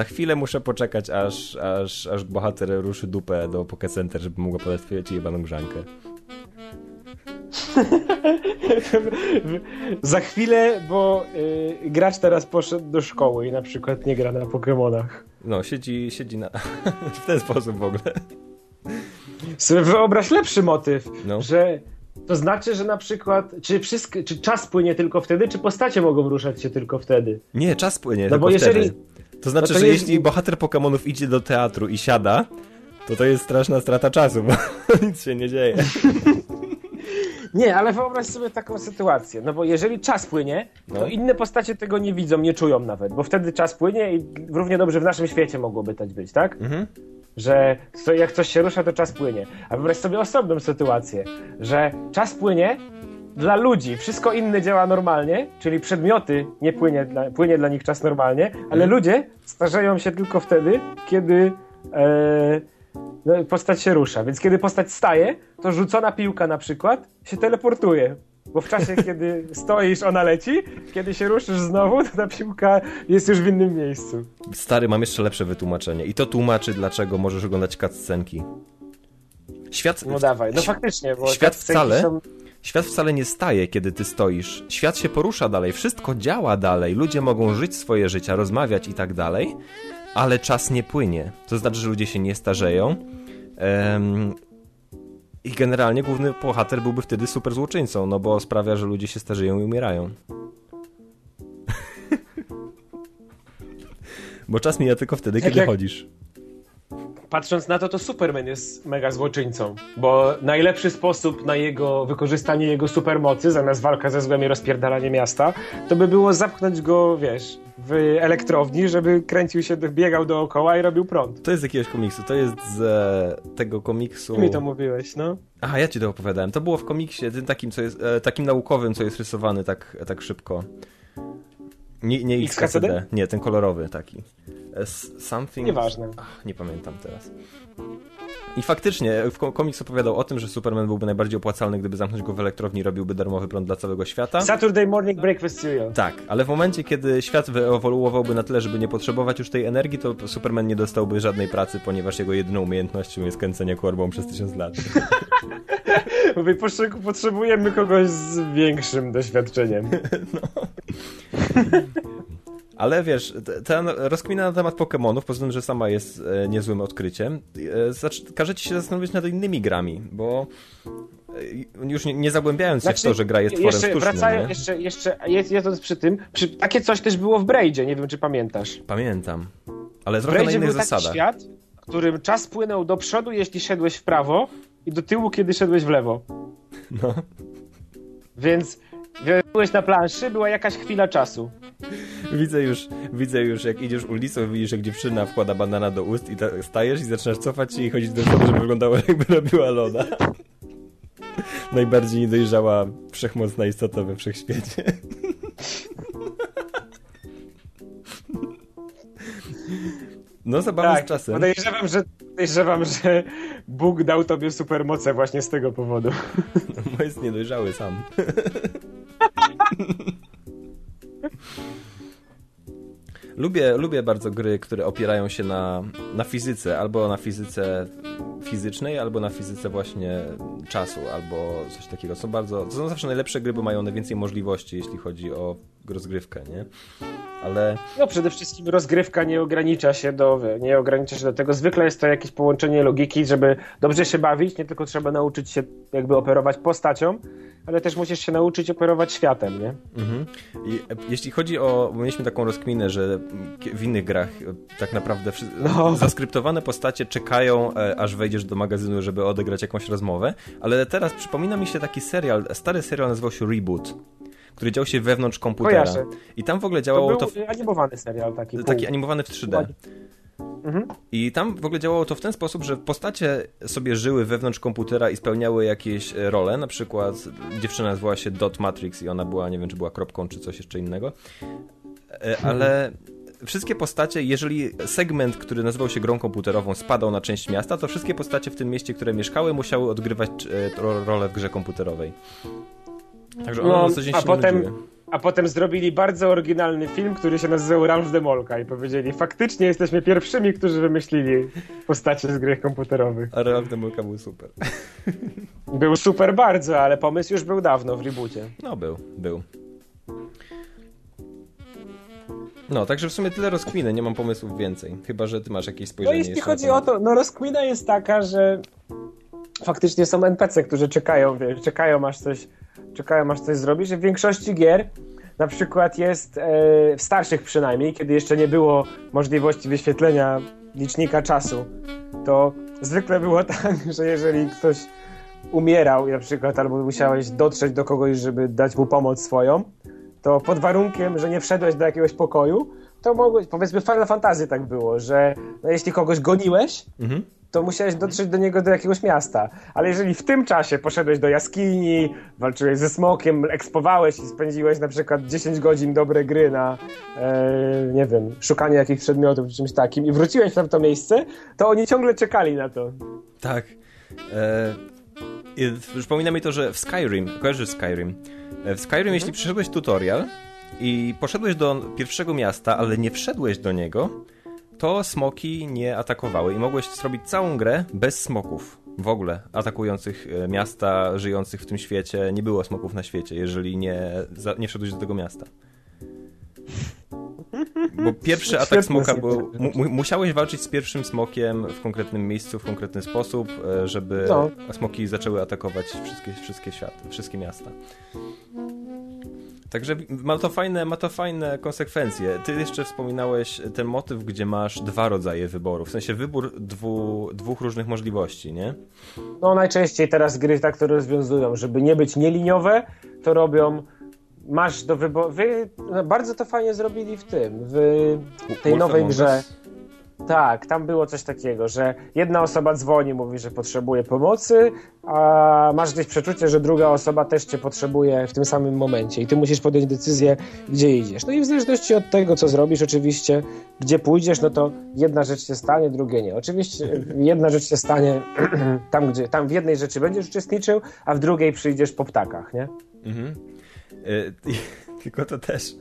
chwilę muszę poczekać, aż, aż, aż bohater ruszy dupę do Pokecenter, żeby mogła podać ci jebaną grzankę. (laughs) Za chwilę, bo y, gracz teraz poszedł do szkoły i na przykład nie gra na Pokemonach. No, siedzi, siedzi na... (laughs) w ten sposób w ogóle. Sobie wyobraź lepszy motyw, No. że to znaczy, że na przykład, czy, wszystko, czy czas płynie tylko wtedy, czy postacie mogą ruszać się tylko wtedy? Nie, czas płynie, No tylko bo jeżeli- wtedy. To znaczy, no to że jest- jeśli bohater Pokemonów idzie do teatru i siada, to to jest straszna strata czasu, bo (laughs) nic się nie dzieje. (laughs) Nie, ale wyobraź sobie taką sytuację, no bo jeżeli czas płynie, to No. inne postacie tego nie widzą, nie czują nawet, bo wtedy czas płynie i równie dobrze w naszym świecie mogłoby tak być, tak? Mhm. Że jak coś się rusza, to czas płynie. A wyobraź sobie osobną sytuację, że czas płynie dla ludzi, wszystko inne działa normalnie, czyli przedmioty nie płynie dla, płynie dla nich czas normalnie, ale ludzie starzeją się tylko wtedy, kiedy e, no, postać się rusza. Więc kiedy postać staje, to rzucona piłka na przykład się teleportuje. Bo w czasie, (laughs) kiedy stoisz, ona leci, kiedy się ruszysz znowu, to ta piłka jest już w innym miejscu. Stary, mam jeszcze lepsze wytłumaczenie. I to tłumaczy, dlaczego możesz oglądać cutscenki. Świat, No dawaj, no faktycznie, bo Świat wcale, są- świat wcale nie staje, kiedy ty stoisz. Świat się porusza dalej, wszystko działa dalej, ludzie mogą żyć swoje życia, rozmawiać i tak dalej, ale czas nie płynie. To znaczy, że ludzie się nie starzeją. Em, I generalnie główny bohater byłby wtedy super złoczyńcą, no bo sprawia, że ludzie się starzeją i umierają. (laughs) bo czas mija tylko wtedy, kiedy jak- chodzisz. Patrząc na to, to Superman jest mega złoczyńcą, bo najlepszy sposób na jego wykorzystanie jego supermocy, zamiast walka ze złem i rozpierdalanie miasta, to by było zapchnąć go, wiesz, w elektrowni, żeby kręcił się, biegał dookoła i robił prąd. To jest z jakiegoś komiksu, to jest z e, tego komiksu... Ty mi to mówiłeś, no. Aha, ja ci to opowiadałem. To było w komiksie, tym takim, co jest, e, takim naukowym, co jest rysowany tak, tak szybko. Nie, nie XKCD? XKCD, nie, ten kolorowy taki. E, Something... Nieważne. Ach, nie pamiętam teraz. I faktycznie, w ko- komiks opowiadał o tym, że Superman byłby najbardziej opłacalny, gdyby zamknąć go w elektrowni, robiłby darmowy prąd dla całego świata. Saturday Morning Breakfast Cereal. Tak, ale w momencie, kiedy świat wyewoluowałby na tyle, żeby nie potrzebować już tej energii, to Superman nie dostałby żadnej pracy, ponieważ jego jedyną umiejętnością jest kręcenie korbą przez tysiąc lat. (laughs) Mówię, potrze- potrzebujemy kogoś z większym doświadczeniem. (laughs) (laughs) Ale wiesz, t- ta rozkmina na temat Pokémonów, poza tym, że sama jest e, niezłym odkryciem, e, każe ci się zastanowić nad innymi grami, bo e, już nie, nie zagłębiając się w to, że gra jest tworem Znaczy, jeszcze, sztucznym, wracając, nie? jeszcze, jeszcze jest, jedząc przy tym, przy, takie coś też było w Braidzie, nie wiem czy pamiętasz. Pamiętam. Ale trochę na innych zasadach. świat, w którym czas płynął do przodu, jeśli szedłeś w prawo i do tyłu, kiedy szedłeś w lewo. No. Więc byłeś na planszy, była jakaś chwila czasu. Widzę już, widzę już, jak idziesz ulicą, widzisz, jak dziewczyna wkłada banana do ust i ta, stajesz i zaczynasz cofać się i chodzić do przodu, żeby wyglądało (laughs) jakby robiła loda. Najbardziej niedojrzała, wszechmocna istota we wszechświecie. No, zabawa z czasem. podejrzewam, że, podejrzewam, że Bóg dał tobie supermoce właśnie z tego powodu. (laughs) Bo jest niedojrzały sam lubię, lubię bardzo gry, które opierają się na, na fizyce, albo na fizyce fizycznej, albo na fizyce właśnie czasu, albo coś takiego. Są bardzo, to są zawsze najlepsze gry, bo mają najwięcej możliwości, jeśli chodzi o rozgrywkę, nie? Ale No przede wszystkim rozgrywka nie ogranicza się do nie ogranicza się do tego. Zwykle jest to jakieś połączenie logiki, żeby dobrze się bawić, nie tylko trzeba nauczyć się jakby operować postacią, ale też musisz się nauczyć operować światem, nie? Mhm. I e, jeśli chodzi o. Mieliśmy taką rozkminę, że w innych grach e, tak naprawdę wszy- No. (laughs) zaskryptowane postacie czekają, e, aż wejdziesz do magazynu, żeby odegrać jakąś rozmowę. Ale teraz przypomina mi się taki serial, stary serial nazywał się Reboot, który dział się wewnątrz komputera. Kojarzę. I tam w ogóle To działało był to. w- animowany serial taki. taki pół. animowany w 3D. Ładnie. Mhm. I tam w ogóle działało to w ten sposób, że postacie sobie żyły wewnątrz komputera i spełniały jakieś e, role. Na przykład dziewczyna nazywała się Dot Matrix i ona była, nie wiem, czy była kropką, czy coś jeszcze innego. E, Ale wszystkie postacie, jeżeli segment, który nazywał się grą komputerową, spadał na część miasta, to wszystkie postacie w tym mieście, które mieszkały, musiały odgrywać e, ro- rolę w grze komputerowej. Także No, na co dzień a potem, nudziły. a potem zrobili bardzo oryginalny film, który się nazywał Ralph Demolka i powiedzieli, faktycznie jesteśmy pierwszymi, którzy wymyślili postacie z gry komputerowych. A Ralph Demolka był super. Był super bardzo, ale pomysł już był dawno w reboocie. No, był, był. No, także w sumie tyle rozkminy, nie mam pomysłów więcej. Chyba, że ty masz jakieś No spojrzenie jeśli jeszcze chodzi o to, no rozkmina jest taka, że faktycznie są NPC, którzy czekają, wiesz, czekają aż coś, czekają aż coś zrobisz. W większości gier na przykład jest, e, w starszych przynajmniej, kiedy jeszcze nie było możliwości wyświetlenia licznika czasu, to zwykle było (laughs) tak, że jeżeli ktoś umierał na przykład, albo musiałeś dotrzeć do kogoś, żeby dać mu pomoc swoją, to pod warunkiem, że nie wszedłeś do jakiegoś pokoju, to mogłeś, powiedzmy w Final Fantasy tak było, że no, jeśli kogoś goniłeś, Mhm. to musiałeś dotrzeć do niego do jakiegoś miasta. Ale jeżeli w tym czasie poszedłeś do jaskini, walczyłeś ze smokiem, ekspowałeś i spędziłeś na przykład 10 godzin dobre gry na, e, nie wiem, szukanie jakichś przedmiotów czy czymś takim i wróciłeś tam w to miejsce, to oni ciągle czekali na to. Tak. E, przypomina mi to, że w Skyrim, kojarzysz Skyrim? E, W Skyrim, jeśli przeszedłeś tutorial i poszedłeś do pierwszego miasta, ale nie wszedłeś do niego, to smoki nie atakowały i mogłeś zrobić całą grę bez smoków. W ogóle atakujących e, miasta, żyjących w tym świecie. Nie było smoków na świecie, jeżeli nie, nie wszedłeś do tego miasta. Bo pierwszy atak smoka był. mu- musiałeś walczyć z pierwszym smokiem w konkretnym miejscu, w konkretny sposób, e, żeby No. smoki zaczęły atakować wszystkie, wszystkie światy, wszystkie miasta. Także ma to, fajne, ma to fajne konsekwencje. Ty jeszcze wspominałeś ten motyw, gdzie masz dwa rodzaje wyborów. W sensie wybór dwu, dwóch różnych możliwości, nie? No najczęściej teraz gry tak to rozwiązują, żeby nie być nieliniowe, to robią masz do wyboru. Wy no, bardzo to fajnie zrobili w tym, w tej Wolf nowej grze. Us? Tak, tam było coś takiego, że jedna osoba dzwoni, mówi, że potrzebuje pomocy, a masz gdzieś przeczucie, że druga osoba też cię potrzebuje w tym samym momencie i ty musisz podjąć decyzję, gdzie idziesz. No i w zależności od tego, co zrobisz, oczywiście, gdzie pójdziesz, no to jedna rzecz się stanie, drugie nie. Oczywiście jedna rzecz się stanie (clears throat) tam, gdzie tam w jednej rzeczy będziesz uczestniczył, a w drugiej przyjdziesz po ptakach, nie? Mhm. Y, (laughs) tylko to też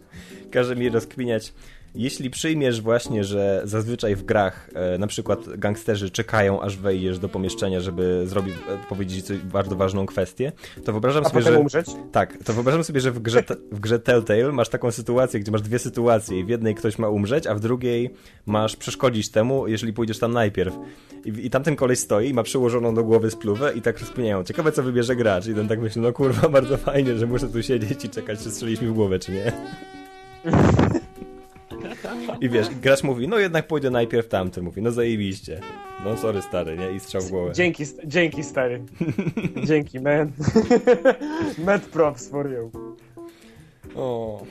każe mi rozkminiać. Jeśli przyjmiesz właśnie, że zazwyczaj w grach e, na przykład gangsterzy czekają, aż wejdziesz do pomieszczenia, żeby zrobić, e, powiedzieć coś bardzo ważną kwestię, to wyobrażam A sobie, że... umrzeć? Tak, to wyobrażam sobie, że w grze, w grze Telltale masz taką sytuację, gdzie masz dwie sytuacje i w jednej ktoś ma umrzeć, a w drugiej masz przeszkodzić temu, jeżeli pójdziesz tam najpierw. I, i tamten koleś stoi i ma przyłożoną do głowy spluwę i tak rozkminiają. Ciekawe, co wybierze gracz. I ten tak myśli, no kurwa, (laughs) bardzo fajnie, że muszę tu siedzieć i czekać, czy strzelić mi w głowę, czy nie. (laughs) I wiesz, gracz mówi, no jednak pójdę najpierw tamten. Mówi, no zajebiście. No sorry stary, nie? I strzał w głowę. Dzięki, dzięki stary. (laughs) dzięki, man. (laughs) Mad props for you. O.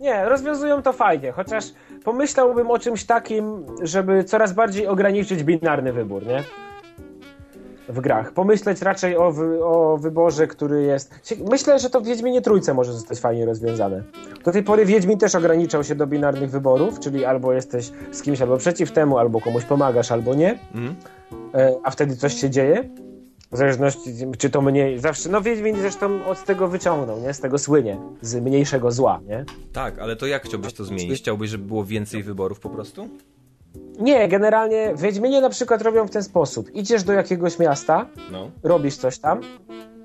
Nie, rozwiązują to fajnie, chociaż pomyślałbym o czymś takim, żeby coraz bardziej ograniczyć binarny wybór, nie? W grach. Pomyśleć raczej o, wy, o wyborze, który jest. Myślę, że to w Wiedźminie Trójce może zostać fajnie rozwiązane. Do tej pory Wiedźmin też ograniczał się do binarnych wyborów, czyli albo jesteś z kimś albo przeciw temu, albo komuś pomagasz, albo nie. E, a wtedy coś się dzieje. W zależności, czy to mniej, zawsze, no Wiedźmin zresztą od tego wyciągnął, nie? Z tego słynie, z mniejszego zła, nie? Tak, ale to jak chciałbyś to zmienić? Chciałbyś, żeby było więcej wyborów po prostu? Nie, generalnie Wiedźminie na przykład robią w ten sposób. Idziesz do jakiegoś miasta, No. robisz coś tam,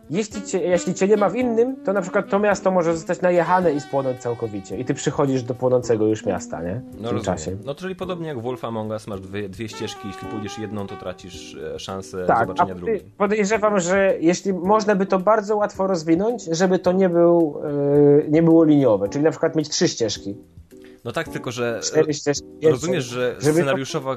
jeśli cię, jeśli cię nie ma w innym, to na przykład to miasto może zostać najechane i spłonąć całkowicie. I ty przychodzisz do płonącego już miasta, nie? W No tym rozumiem. czasie. No czyli podobnie jak w Wolf Among Us masz dwie, dwie ścieżki, jeśli pójdziesz jedną, to tracisz e, szansę Tak, a zobaczenia drugiej. podejrzewam, że jeśli można by to bardzo łatwo rozwinąć, żeby to nie, był, yy, nie było liniowe, czyli na przykład mieć trzy ścieżki, No tak, tylko że ścieżki. rozumiesz, że scenariuszowa, e,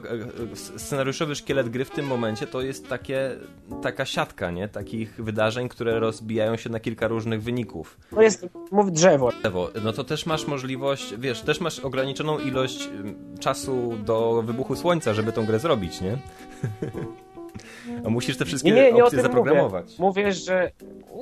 e, scenariuszowy szkielet gry w tym momencie to jest takie, taka siatka, nie? Takich wydarzeń, które rozbijają się na kilka różnych wyników. To jest, mów drzewo. Ewo, no to też masz możliwość, wiesz, też masz ograniczoną ilość ym, czasu do wybuchu słońca, żeby tą grę zrobić, nie? (laughs) A musisz te wszystkie Nie, nie, nie o opcje tym zaprogramować. mówię. Mówię, że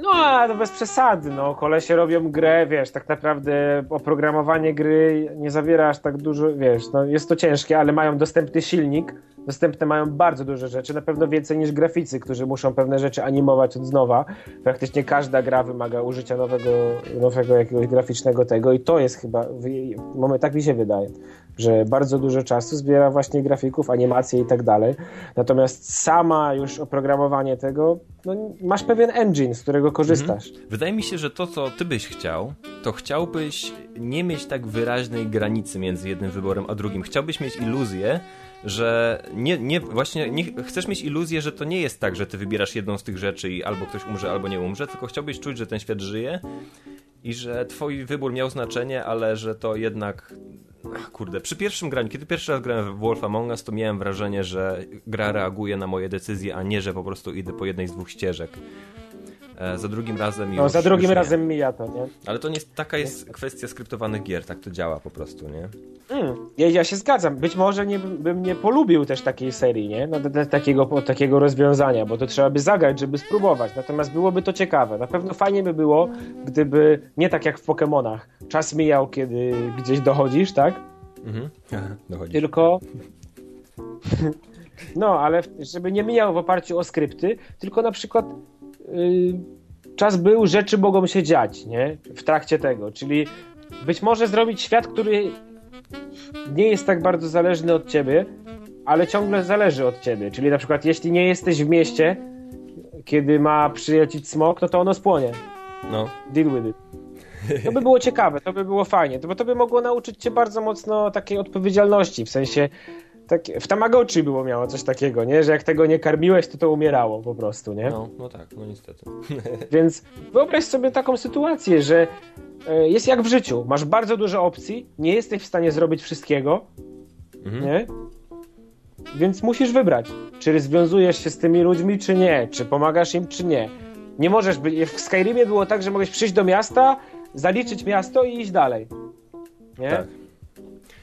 no, to bez przesady, no. Kolesie robią grę, wiesz, tak naprawdę oprogramowanie gry nie zawiera aż tak dużo, wiesz, no jest to ciężkie, ale mają dostępny silnik, dostępne mają bardzo duże rzeczy, na pewno więcej niż graficy, którzy muszą pewne rzeczy animować od nowa. Praktycznie każda gra wymaga użycia nowego, nowego jakiegoś graficznego tego i to jest chyba, moment, tak mi się wydaje, że bardzo dużo czasu zbiera właśnie grafików, animacje i tak dalej. Natomiast sama już oprogramowanie tego, no, masz pewien engine, z którego korzystasz. Wydaje mi się, że to, co ty byś chciał, to chciałbyś nie mieć tak wyraźnej granicy między jednym wyborem a drugim. Chciałbyś mieć iluzję, że nie, nie, właśnie nie, chcesz mieć iluzję, że to nie jest tak, że ty wybierasz jedną z tych rzeczy i albo ktoś umrze, albo nie umrze, tylko chciałbyś czuć, że ten świat żyje i że twój wybór miał znaczenie, ale że to jednak kurde, przy pierwszym graniu, kiedy pierwszy raz grałem w Wolf Among Us, to miałem wrażenie, że gra reaguje na moje decyzje, a nie, że po prostu idę po jednej z dwóch ścieżek. E, za drugim razem już, No, za drugim już nie. razem mija to, nie? Ale to nie jest, taka jest kwestia skryptowanych gier, tak to działa po prostu, nie? Mm, ja, ja się zgadzam. Być może nie, bym nie polubił też takiej serii, nie? No, takiego, takiego rozwiązania, bo to trzeba by zagrać, żeby spróbować. Natomiast byłoby to ciekawe. Na pewno fajnie by było, gdyby nie tak jak w Pokémonach. Czas mijał, kiedy gdzieś dochodzisz, tak? Mhm. Dochodzi. Tylko. (laughs) No, ale żeby nie mijał w oparciu o skrypty, tylko na przykład czas był, rzeczy mogą się dziać, nie? W trakcie tego. Czyli być może zrobić świat, który nie jest tak bardzo zależny od ciebie, ale ciągle zależy od ciebie. Czyli na przykład, jeśli nie jesteś w mieście, kiedy ma przylecieć smok, no to ono spłonie. No, Deal with it. To by było ciekawe, to by było fajnie, to, bo to by mogło nauczyć cię bardzo mocno takiej odpowiedzialności, w sensie tak, w Tamagotchi było miało coś takiego, nie? Że jak tego nie karmiłeś, to to umierało po prostu, nie? no, no tak, no niestety. (laughs) Więc wyobraź sobie taką sytuację, że e, jest jak w życiu, masz bardzo dużo opcji, nie jesteś w stanie zrobić wszystkiego, Mhm. nie? Więc musisz wybrać, czy związujesz się z tymi ludźmi, czy nie, czy pomagasz im, czy nie. Nie możesz być. W Skyrimie było tak, że mogłeś przyjść do miasta, zaliczyć miasto i iść dalej. Nie? Tak.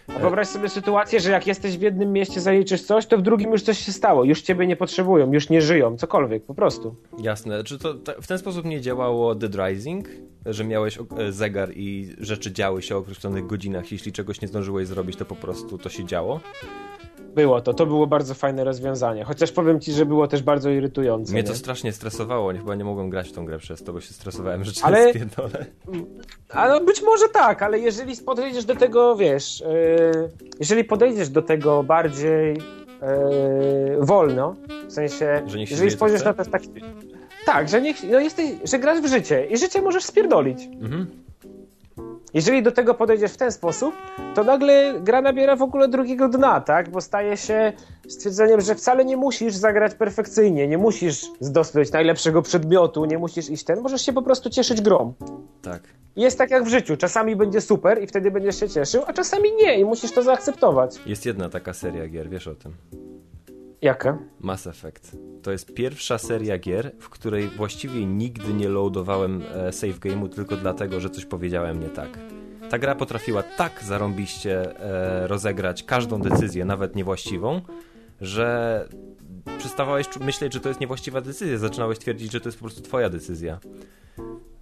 A wyobraź sobie sytuację, że jak jesteś w jednym mieście, zaliczysz coś, to w drugim już coś się stało. Już ciebie nie potrzebują, już nie żyją, cokolwiek, po prostu. Jasne. Czy to w ten sposób nie działało Dead Rising? Że miałeś e, zegar i rzeczy działy się o określonych godzinach. Jeśli czegoś nie zdążyłeś zrobić, to po prostu to się działo? Było to, to było bardzo fajne rozwiązanie. Chociaż powiem ci, że było też bardzo irytujące. Mnie nie? to strasznie stresowało. Nie, chyba nie mogłem grać w tą grę przez to, bo się stresowałem, że Ale- ale... (laughs) spierdolę. A no być może tak, ale jeżeli podejdziesz do tego, wiesz, yy, jeżeli podejdziesz do tego bardziej yy, wolno, w sensie, jeżeli spojrzysz chce? na to tak, tak, że niech, no jesteś, że grasz w życie i życie możesz spierdolić. Mhm. Jeżeli do tego podejdziesz w ten sposób, to nagle gra nabiera w ogóle drugiego dna, tak? Bo staje się stwierdzeniem, że wcale nie musisz zagrać perfekcyjnie, nie musisz zdobyć najlepszego przedmiotu, nie musisz iść ten, możesz się po prostu cieszyć grą. Tak. Jest tak jak w życiu. Czasami będzie super i wtedy będziesz się cieszył, a czasami nie i musisz to zaakceptować. Jest jedna taka seria gier, wiesz o tym. Jaka? Mass Effect. To jest pierwsza seria gier, w której właściwie nigdy nie loadowałem e, save game'u tylko dlatego, że coś powiedziałem nie tak. Ta gra potrafiła tak zarąbiście e, rozegrać każdą decyzję, nawet niewłaściwą, że przestawałeś myśleć, że to jest niewłaściwa decyzja, zaczynałeś twierdzić, że to jest po prostu twoja decyzja.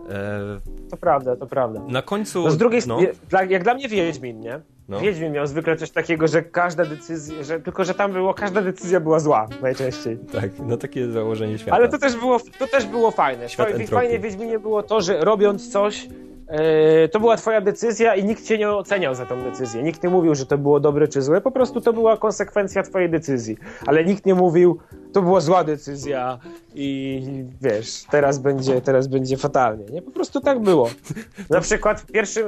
E, To prawda, to prawda. na końcu... No z drugiej no, strony, dla, jak dla mnie Wiedźmin, nie? No. Wiedźmin miał zwykle coś takiego, że każda decyzja, że tylko że tam było, każda decyzja była zła najczęściej. Tak, no takie założenie świata. Ale to też było, to też było fajne. Świat fajnie w Wiedźminie było to, że robiąc coś, e, to była twoja decyzja i nikt cię nie oceniał za tą decyzję. Nikt nie mówił, że to było dobre czy złe, po prostu to była konsekwencja twojej decyzji. Ale nikt nie mówił, to była zła decyzja i wiesz, teraz będzie, teraz będzie fatalnie. Nie, po prostu tak było. (laughs) Na przykład w pierwszym,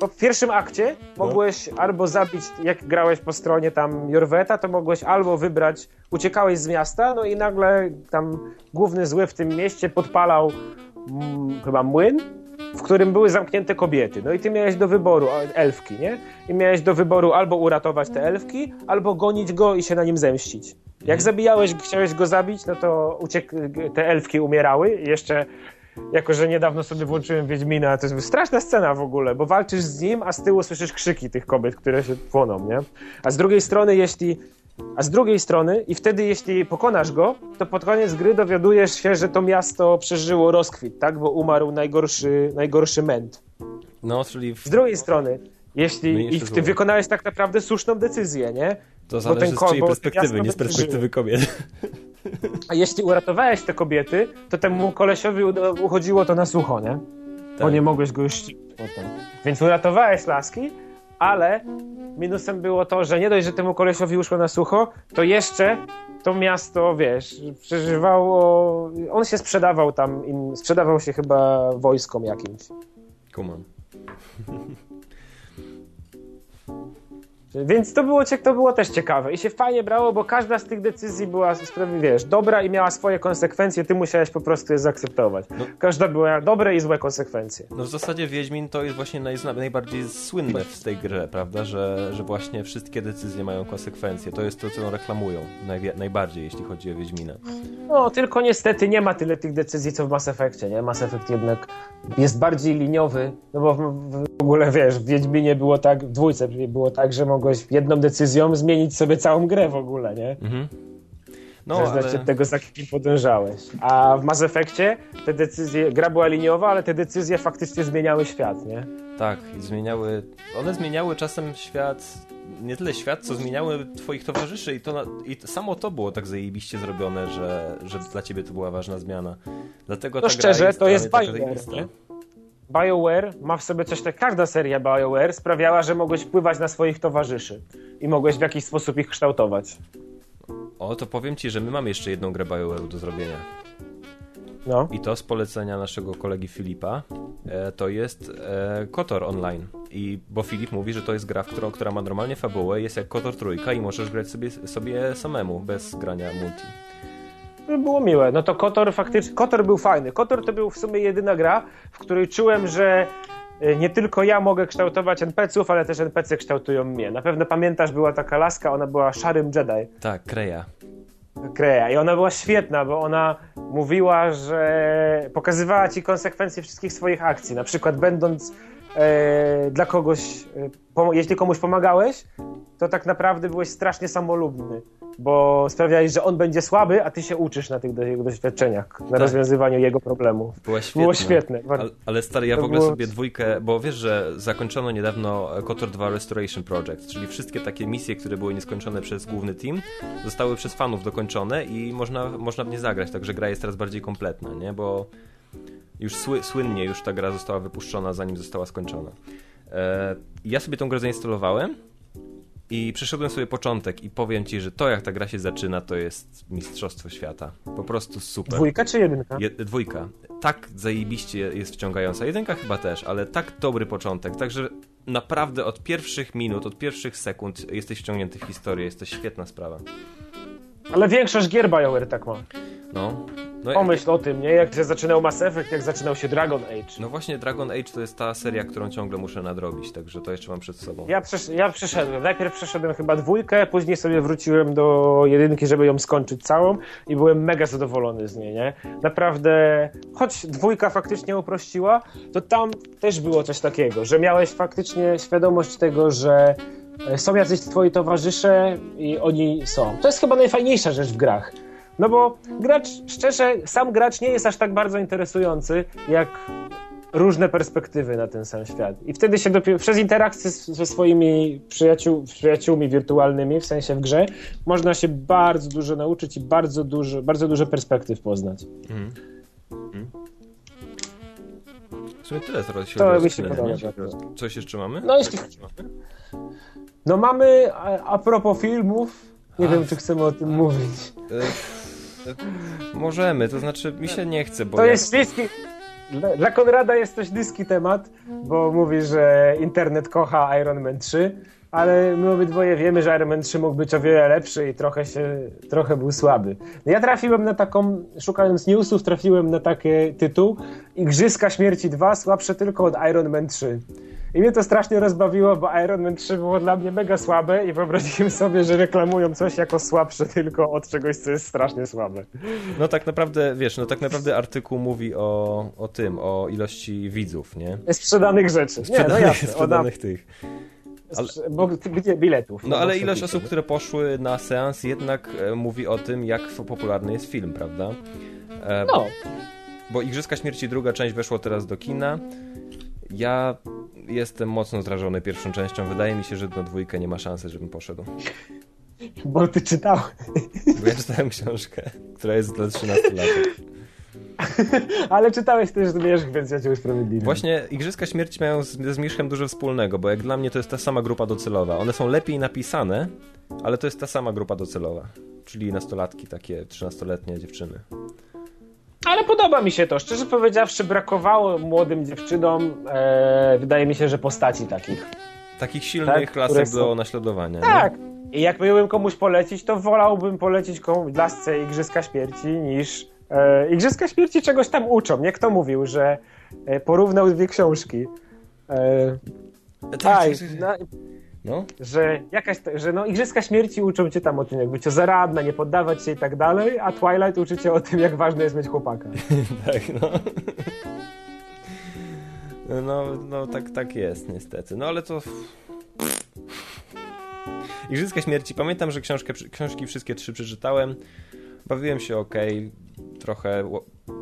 po w pierwszym akcie mogłeś albo zabić, jak grałeś po stronie tam Jorweta, to mogłeś albo wybrać, uciekałeś z miasta, no i nagle tam główny zły w tym mieście podpalał mm, chyba młyn, w którym były zamknięte kobiety. No i ty miałeś do wyboru elfki, nie? I miałeś do wyboru albo uratować te elfki, albo gonić go i się na nim zemścić. Jak zabijałeś, chciałeś go zabić, no to uciek- te elfki umierały jeszcze jako, że niedawno sobie włączyłem Wiedźmina, to jest straszna scena w ogóle, bo walczysz z nim, a z tyłu słyszysz krzyki tych kobiet, które się płoną, nie? A z drugiej strony, jeśli a z drugiej strony, i wtedy jeśli pokonasz go, to pod koniec gry dowiadujesz się, że to miasto przeżyło rozkwit, tak? Bo umarł najgorszy, najgorszy męt. No, czyli w... Z drugiej strony, jeśli i ty wykonałeś tak naprawdę słuszną decyzję, nie? to bo zależy ten z czyjej bo perspektywy, nie z perspektywy kobiet. A jeśli uratowałeś te kobiety, to temu kolesiowi uchodziło to na sucho, nie? Bo Tak. nie mogłeś go już potem. Więc uratowałeś laski, ale minusem było to, że nie dość, że temu kolesiowi uszło na sucho, to jeszcze to miasto, wiesz, przeżywało... On się sprzedawał tam, in... sprzedawał się chyba wojskom jakimś. Kumam. Więc to było, to było też ciekawe i się fajnie brało, bo każda z tych decyzji była, wiesz, dobra i miała swoje konsekwencje, ty musiałeś po prostu je zaakceptować. No. Każda była dobre i złe konsekwencje. No w zasadzie Wiedźmin to jest właśnie najbardziej słynne w tej grze, prawda? Że, że właśnie wszystkie decyzje mają konsekwencje. To jest to, co reklamują najbardziej, jeśli chodzi o Wiedźmina. No, tylko niestety nie ma tyle tych decyzji, co w Mass Effectie, nie? Mass Effect jednak jest bardziej liniowy, no bo w, w ogóle, wiesz, w Wiedźminie było tak, w dwójce było tak, że mogłeś jedną decyzją zmienić sobie całą grę w ogóle, nie? Mhm. No, w zależności ale... od tego, za kim podążałeś. A w Mass Effectie te decyzje, gra była liniowa, ale te decyzje faktycznie zmieniały świat, nie? Tak, zmieniały. One zmieniały czasem świat. Nie tyle świat, co zmieniały twoich towarzyszy, i to i samo to było tak zajebiście zrobione, że, że dla ciebie to była ważna zmiana. Dlatego No szczerze, jest to jest taka BioWare, ma w sobie coś takiego, każda seria BioWare sprawiała, że mogłeś wpływać na swoich towarzyszy i mogłeś w jakiś sposób ich kształtować. O, to powiem ci, że my mamy jeszcze jedną grę BioWare do zrobienia. No. I to z polecenia naszego kolegi Filipa. E, to jest e, Kotor Online. I, bo Filip mówi, że to jest gra, która, która ma normalnie fabułę, jest jak Kotor Trójka i możesz grać sobie, sobie samemu, bez grania multi. Było miłe. No to Kotor faktycznie, Kotor był fajny. Kotor to był w sumie jedyna gra, w której czułem, że y, nie tylko ja mogę kształtować NPC-ów, ale też NPC kształtują mnie. Na pewno pamiętasz, była taka laska, ona była szarym Jedi. Tak, Kreja. Kreja. I ona była świetna, bo ona mówiła, że pokazywała ci konsekwencje wszystkich swoich akcji. Na przykład będąc e, dla kogoś, e, jeśli komuś pomagałeś, to tak naprawdę byłeś strasznie samolubny, bo sprawiałeś, że on będzie słaby, a ty się uczysz na tych do, jego doświadczeniach, na rozwiązywaniu jego problemów. Była świetna. Było świetne. Ale, ale stary, ja To w ogóle było- sobie dwójkę, bo wiesz, że zakończono niedawno KOTOR 2 Restoration Project, czyli wszystkie takie misje, które były nieskończone przez główny team, zostały przez fanów dokończone i można, można w nie zagrać, także gra jest teraz bardziej kompletna, nie? Bo już sły, słynnie już ta gra została wypuszczona, zanim została skończona. E, ja sobie tą grę zainstalowałem i przeszedłem sobie początek i powiem ci, że to jak ta gra się zaczyna, to jest mistrzostwo świata. Po prostu super. Dwójka czy jedynka? Je, dwójka. Tak zajebiście jest wciągająca. Jedynka chyba też, ale tak dobry początek. Także naprawdę od pierwszych minut, od pierwszych sekund jesteś wciągnięty w historię. Jest to świetna sprawa. Ale większość gier BioWare tak ma. No. No, Pomyśl o tym, nie? Jak się zaczynał Mass Effect, jak zaczynał się Dragon Age. no właśnie Dragon Age to jest ta seria, którą ciągle muszę nadrobić, także to jeszcze mam przed sobą. Ja, przesz ja przeszedłem. Najpierw przeszedłem chyba dwójkę, później sobie wróciłem do jedynki, żeby ją skończyć całą i byłem mega zadowolony z niej, nie? Naprawdę, choć dwójka faktycznie uprościła, to tam też było coś takiego, że miałeś faktycznie świadomość tego, że są jacyś twoi towarzysze i oni są. To jest chyba najfajniejsza rzecz w grach. No bo gracz, szczerze, sam gracz nie jest aż tak bardzo interesujący, jak różne perspektywy na ten sam świat. I wtedy się dopiero, przez interakcję z- ze swoimi przyjaciół, przyjaciółmi wirtualnymi, w sensie w grze, można się bardzo dużo nauczyć i bardzo dużo, bardzo dużo perspektyw poznać. W sumie tyle teraz się To mi się podoba. Coś jeszcze mamy? No jeśli... No mamy, a, a propos filmów, nie wiem, czy chcemy o tym mówić. E, e, możemy, to znaczy mi się nie chce, bo To ja- jest niski... Dla, dla Konrada jest dość niski temat, bo mówi, że internet kocha Iron Man 3, ale my obydwoje wiemy, że Iron Man 3 mógł być o wiele lepszy i trochę się, trochę był słaby. No ja trafiłem na taką, szukając newsów, trafiłem na taki tytuł Igrzyska Śmierci 2 słabsze tylko od Iron Man 3. I mnie to strasznie rozbawiło, bo Iron Man 3 było dla mnie mega słabe i wyobraziłem sobie, że reklamują coś jako słabsze tylko od czegoś, co jest strasznie słabe. No tak naprawdę, wiesz, no tak naprawdę artykuł mówi o, o tym, o ilości widzów, nie? Sprzedanych rzeczy. Nie, no Sprzedanych, jasne. Ona, sprzedanych tych. Bo, gdzie biletów. No ale box ilość osób, które poszły na seans jednak e, mówi o tym, jak popularny jest film, prawda? E, No, Bo Igrzyska Śmierci druga część weszło teraz do kina. Ja jestem mocno zrażony pierwszą częścią. Wydaje mi się, że na dwójkę nie ma szansy, żebym poszedł. bo ty czytałeś. Bo ja czytałem książkę, która jest dla 13 lat. (laughs) Ale czytałeś też Zmierzch, więc ja cię usprawiedliwiam. Właśnie Igrzyska Śmierci mają z, ze Zmierzchem dużo wspólnego, bo jak dla mnie to jest ta sama grupa docelowa. One są lepiej napisane, ale to jest ta sama grupa docelowa. Czyli nastolatki, takie 13-letnie dziewczyny. Ale podoba mi się to. Szczerze powiedziawszy, brakowało młodym dziewczynom, e, wydaje mi się, że postaci takich. Takich silnych Tak, które lasek są- do naśladowania. nie? Tak. I jak miałbym komuś polecić, to wolałbym polecić komuś lasce Igrzyska Śmierci niż... E, Igrzyska Śmierci czegoś tam uczą. Nie kto mówił, że e, porównał dwie książki. E, Tak, No, że jakaś, że no Igrzyska Śmierci uczą cię tam o tym, jak być zaradna, nie poddawać się i tak dalej, a Twilight uczy cię o tym, jak ważne jest mieć chłopaka. (laughs) tak, no. No, no tak, tak jest niestety. No ale to... Igrzyska Śmierci. Pamiętam, że książkę, książki wszystkie trzy przeczytałem. Bawiłem się ok. Trochę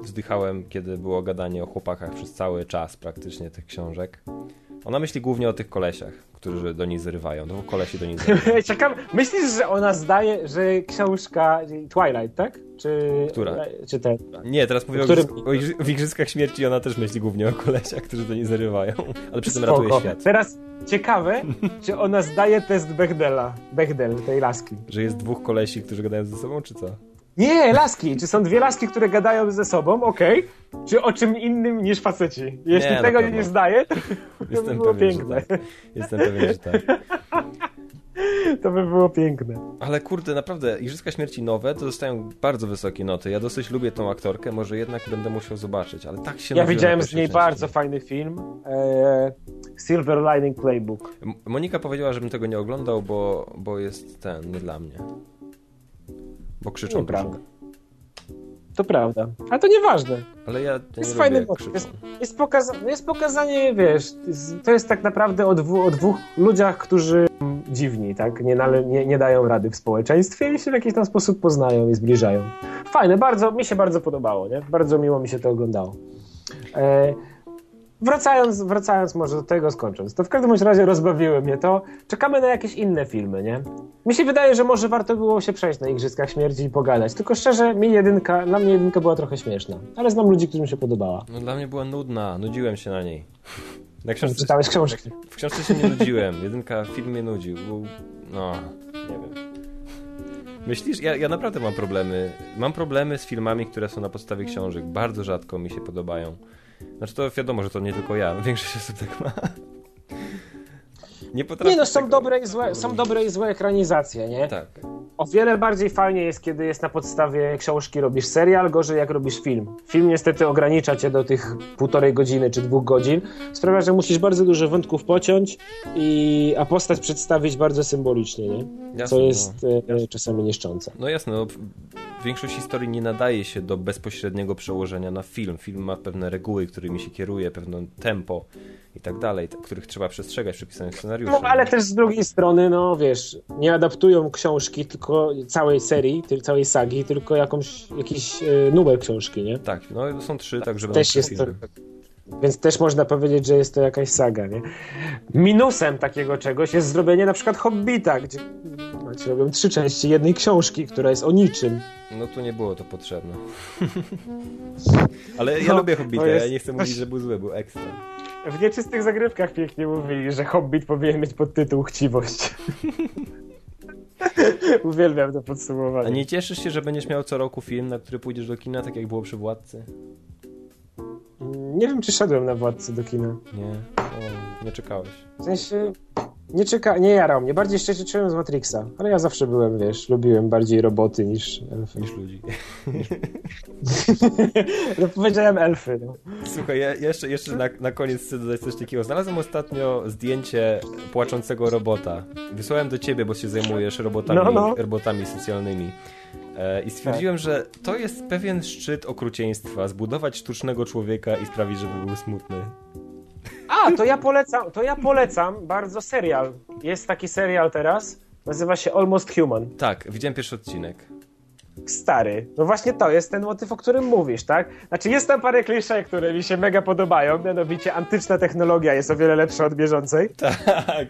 wzdychałem, kiedy było gadanie o chłopakach przez cały czas praktycznie tych książek. Ona myśli głównie o tych kolesiach, którzy do niej zrywają. No, kolesi do niej zrywają. (laughs) Czekam, myślisz, że ona zdaje, że książka Twilight, tak? Czy, Która? Czy ten? Nie, teraz mówię o, Którym- igrzysk- o Igrzyskach Śmierci ona też myśli głównie o kolesiach, którzy do niej zarywają. (laughs) Ale przy tym ratuje Spoko. świat. Teraz ciekawe, czy ona zdaje test Bechdela, Bechdel, tej laski. Że jest dwóch kolesi, którzy gadają ze sobą, czy co? Nie, laski. Czy są dwie laski, które gadają ze sobą, okej. Czy o czym innym niż faceci? Jeśli Nie, tego nie zdaje, to, to by Jestem było pewien, piękne. tak. Jestem pewien, że tak. (laughs) To by było piękne. Ale kurde, naprawdę, Igrzyska Śmierci nowe to dostają bardzo wysokie noty. Ja dosyć lubię tą aktorkę, może jednak będę musiał zobaczyć, ale tak się Ja widziałem z niej części. bardzo fajny film. E, Silver Lining Playbook. Monika powiedziała, żebym tego nie oglądał, bo, bo jest ten, nie dla mnie. Bo krzyczą dużo. To prawda. Ale to nieważne. Ale ja, nie Jest lubię, fajny motyw. Jest, jest, pokaza- jest pokazanie, wiesz, to jest tak naprawdę o, dwu, o dwóch ludziach, którzy dziwni, tak? Nie, nale, nie, nie dają rady w społeczeństwie i się w jakiś tam sposób poznają i zbliżają. Fajne, bardzo, mi się bardzo podobało, nie? Bardzo miło mi się to oglądało. E, wracając, wracając może do tego, skończąc, to w każdym razie rozbawiły mnie to. Czekamy na jakieś inne filmy, nie? Mi się wydaje, że może warto było się przejść na Igrzyskach Śmierci i pogadać. Tylko szczerze, mi jedynka, dla mnie jedynka była trochę śmieszna. Ale znam ludzi, którym się podobała. No dla mnie była nudna, nudziłem się na niej. Na książce, Czytałeś książki. w książce się nie nudziłem, jedynka film mnie nudził. Był- No, nie wiem. Myślisz? Ja, ja naprawdę mam problemy. Mam problemy z filmami, które są na podstawie książek. Bardzo rzadko mi się podobają. Znaczy to wiadomo, że to nie tylko ja. (laughs) Większość osób tak ma. Nie Nie no, są tego- dobre, i złe, są dobre i złe ekranizacje, nie? Tak. O wiele bardziej fajnie jest, kiedy jest na podstawie książki robisz serial, gorzej jak robisz film. Film niestety ogranicza cię do tych półtorej godziny czy dwóch godzin. Sprawia, że musisz bardzo dużo wątków pociąć, i, a postać przedstawić bardzo symbolicznie, nie? Jasne, Co no. jest e, czasami niszczące. No jasne, no, większość historii nie nadaje się do bezpośredniego przełożenia na film. Film ma pewne reguły, którymi się kieruje, pewne tempo i tak dalej, których trzeba przestrzegać w przepisanych scenariuszach. No, ale też z drugiej strony, no wiesz, nie adaptują książki, tylko całej serii, całej sagi, tylko jakąś, jakiś e, numer książki, nie? Tak, no są trzy, tak żeby Też jest to, Więc też można powiedzieć, że jest to jakaś saga, nie? Minusem takiego czegoś jest zrobienie na przykład Hobbita, gdzie macie robią trzy części jednej książki, która jest o niczym. No tu nie było to potrzebne. (laughs) Ale ja No, lubię Hobbita, jest- ja nie chcę mówić, że był zły, był ekstra. W nieczystych zagrywkach pięknie mówili, że Hobbit powinien mieć podtytuł Chciwość. (laughs) Uwielbiam to A podsumowanie. nie cieszysz się, że będziesz miał co roku film, na który pójdziesz do kina, tak jak było przy Władcy? Nie wiem, czy szedłem na Władcy do kina. Nie? O, nie czekałeś. W sensie, nie czeka, nie jarał mnie. Bardziej jeszcze czułem z Matrixa. Ale ja zawsze byłem, wiesz, lubiłem bardziej roboty niż elfy. Niż ludzi. (laughs) no, powiedziałem elfy, no. Słuchaj, ja jeszcze, jeszcze na, na koniec chcę dodać coś takiego. Znalazłem ostatnio zdjęcie płaczącego robota. Wysłałem do ciebie, bo się zajmujesz robotami, No, no. robotami socjalnymi. E, I stwierdziłem, Tak. że to jest pewien szczyt okrucieństwa. Zbudować sztucznego człowieka i sprawić, żeby był smutny. A, to ja polecam, to ja polecam bardzo serial. Jest taki serial teraz, nazywa się Almost Human. Tak, widziałem pierwszy odcinek. Stary. No właśnie to jest ten motyw, o którym mówisz, tak? Znaczy jest tam parę klisze, które mi się mega podobają, mianowicie antyczna technologia jest o wiele lepsza od bieżącej, (laughs) Tak.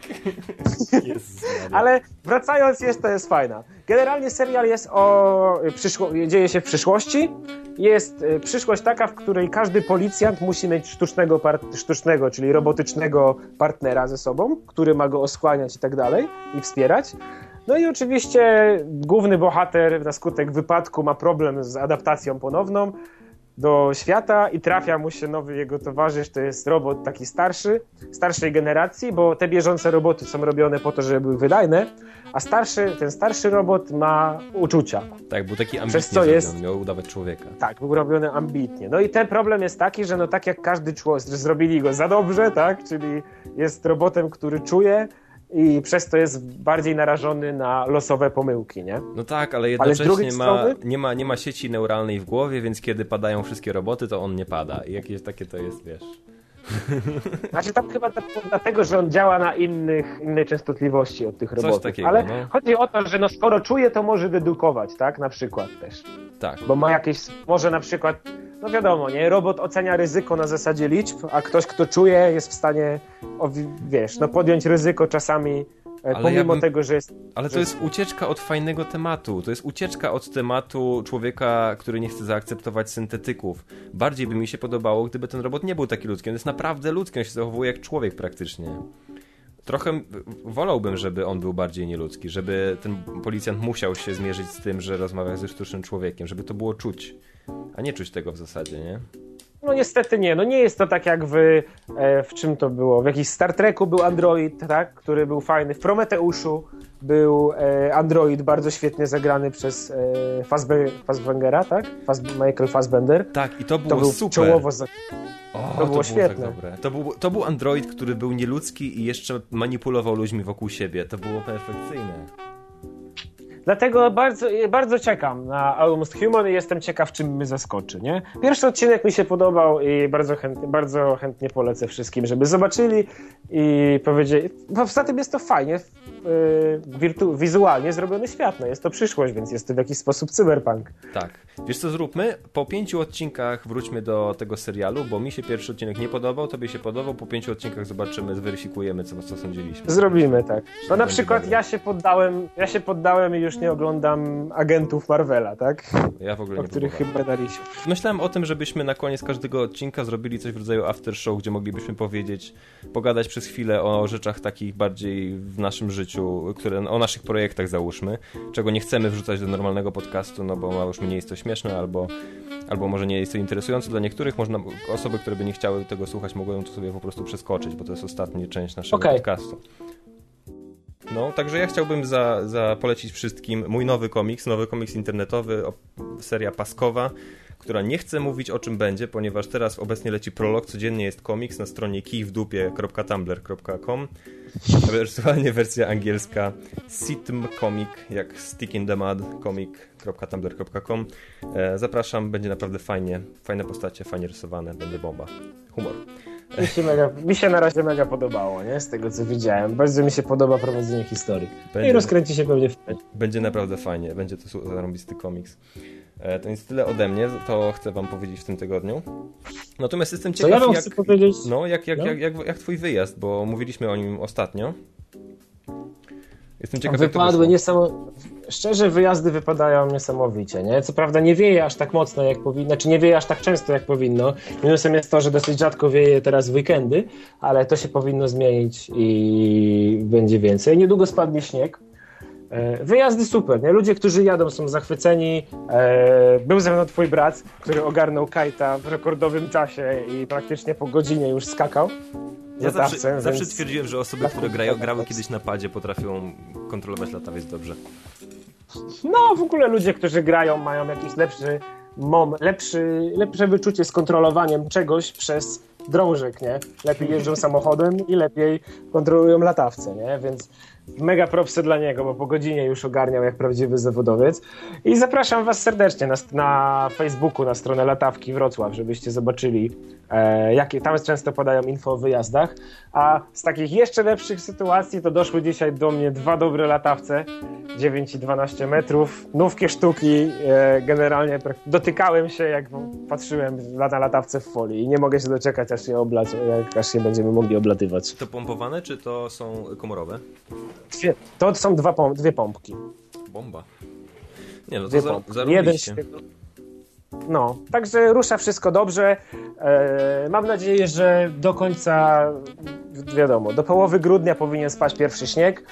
Jezus ale wracając jest, to jest fajna. Generalnie serial jest o... Przyszło... dzieje się w przyszłości. Jest y, przyszłość taka, w której każdy policjant musi mieć sztucznego, sztucznego, czyli robotycznego partnera ze sobą, który ma go osłaniać i tak dalej i wspierać. No i oczywiście główny bohater na skutek wypadku ma problem z adaptacją ponowną do świata i trafia mu się nowy jego towarzysz, to jest robot taki starszy, starszej generacji, bo te bieżące roboty są robione po to, żeby były wydajne, a starszy, ten starszy robot ma uczucia. Tak, był taki ambitnie Przez co jest- miał udawać człowieka. Tak, był robiony ambitnie. No i ten problem jest taki, że no tak jak każdy człowiek, zrobili go za dobrze, tak, czyli jest robotem, który czuje i przez to jest bardziej narażony na losowe pomyłki, nie? No tak, ale jednocześnie drugiej ma, nie, ma, nie ma sieci neuralnej w głowie, więc kiedy padają wszystkie roboty, to on nie pada. I jakieś takie to jest, wiesz... (laughs) Znaczy tam chyba dlatego, że on działa na innych, innej częstotliwości od tych robotów. takiego, Ale no. chodzi o to, że no skoro czuje, to może dedukować, tak? Na przykład też. Tak. Bo ma jakieś, może na przykład, no wiadomo, nie? Robot ocenia ryzyko na zasadzie liczb, a ktoś, kto czuje, jest w stanie, wiesz, no podjąć ryzyko czasami, e, Ale pomimo ja bym- tego, że jest... Ale to jest ucieczka od fajnego tematu. To jest ucieczka od tematu człowieka, który nie chce zaakceptować syntetyków. Bardziej by mi się podobało, gdyby ten robot nie był taki ludzki. On jest naprawdę ludzki, on się zachowuje jak człowiek praktycznie. Trochę wolałbym, żeby on był bardziej nieludzki, żeby ten policjant musiał się zmierzyć z tym, że rozmawia ze sztucznym człowiekiem, żeby to było czuć, a nie czuć tego w zasadzie, nie? No niestety nie, no nie jest to tak jak w, e, w czym to było, w jakimś Star Treku był android, tak, który był fajny, w Prometeuszu był e, android bardzo świetnie zagrany przez e, Fassbe- Fassbengera, tak, Fass, Michael Fassbender. Tak, i to było To był super. czołowo za... O, To było świetne. Tak dobre. To, był, to był android, który był nieludzki i jeszcze manipulował ludźmi wokół siebie. To było perfekcyjne. Dlatego bardzo, bardzo czekam na Almost Human i jestem ciekaw, czym mnie zaskoczy, nie? Pierwszy odcinek mi się podobał i bardzo chętnie, bardzo chętnie polecę wszystkim, żeby zobaczyli i powiedzieli... Poza tym jest to fajnie, yy, wirtu- wizualnie zrobiony świat, no jest to przyszłość, więc jest to w jakiś sposób cyberpunk. Tak. Wiesz co zróbmy? Po pięciu odcinkach wróćmy do tego serialu, bo mi się pierwszy odcinek nie podobał, tobie się podobał. Po pięciu odcinkach zobaczymy, zweryfikujemy, co, co sądziliśmy. Zrobimy tak. No na przykład ja się poddałem, ja się poddałem i już nie oglądam agentów Marvela, tak? Ja w ogóle O nie których próbowałem. chyba daliśmy. Myślałem o tym, żebyśmy na koniec każdego odcinka zrobili coś w rodzaju after show, gdzie moglibyśmy powiedzieć, pogadać przez chwilę o rzeczach takich bardziej w naszym życiu, które, o naszych projektach załóżmy, czego nie chcemy wrzucać do normalnego podcastu, no bo załóżmy nie jest to śmieszne, albo, albo może nie jest to interesujące dla niektórych. Można, osoby, które by nie chciały tego słuchać, mogą to sobie po prostu przeskoczyć, bo to jest ostatnia część naszego Okej. podcastu. No, także ja chciałbym za, za polecić wszystkim mój nowy komiks, nowy komiks internetowy, seria Paskowa, która nie chce mówić o czym będzie, ponieważ teraz obecnie leci prolog, codziennie jest komiks na stronie kijwdupie.tumblr.com Ewentualnie wersja angielska Sitm Comic, jak Stick in the Mud comic.tumblr.com e, Zapraszam, będzie naprawdę fajnie, fajne postacie, fajnie rysowane, będzie bomba. Humor. Mi się, mega, mi się na razie mega podobało, nie? Z tego co widziałem. Bardzo mi się podoba prowadzenie historii. No Będzie- I rozkręci się pewnie w Będzie naprawdę fajnie, będzie to zarąbisty komiks. E, To jest tyle ode mnie, to chcę wam powiedzieć w tym tygodniu. Natomiast jestem Co ciekaw, ja wam jak, chcę powiedzieć? no, jak, jak, No. jak, jak, jak twój wyjazd, bo mówiliśmy o nim ostatnio. Jestem ciekaw, jak to Wypadły wyszło. niesamo... Szczerze, wyjazdy wypadają niesamowicie, nie? Co prawda nie wieje aż tak mocno jak powinno, czy nie wieje aż tak często jak powinno. Minusem jest to, że dosyć rzadko wieje teraz w weekendy, ale to się powinno zmienić i będzie więcej. Niedługo spadnie śnieg. E, Wyjazdy super, nie? Ludzie, którzy jadą są zachwyceni. E, Był ze mną twój brat, który ogarnął kajta w rekordowym czasie i praktycznie po godzinie już skakał. Ja zawsze, latawcem, zawsze więc- twierdziłem, że osoby, które grają, grały kiedyś na padzie, potrafią kontrolować latawiec dobrze. No, w ogóle ludzie, którzy grają, mają jakiś lepszy mom, lepszy, lepsze wyczucie z kontrolowaniem czegoś przez drążek, nie? Lepiej jeżdżą (laughs) samochodem i lepiej kontrolują latawce, nie? Więc mega propsy dla niego, bo po godzinie już ogarniał jak prawdziwy zawodowiec. I zapraszam was serdecznie na, na Facebooku, na stronę Latawki Wrocław, żebyście zobaczyli, jakie tam często podają info o wyjazdach. A z takich jeszcze lepszych sytuacji to doszły dzisiaj do mnie dwa dobre latawce, 9 i 12 metrów, nówkie sztuki, e, generalnie dotykałem się, jak patrzyłem na latawce w folii i nie mogę się doczekać, aż je oblać, jak aż je będziemy mogli oblatywać. To pompowane, czy to są komorowe? Dwie, to są dwa dwie pompki. Bomba. Nie, no to Dwie za, pompki. Jeden. No, także rusza wszystko dobrze. E, mam nadzieję, że do końca, wiadomo, do połowy grudnia powinien spaść pierwszy śnieg.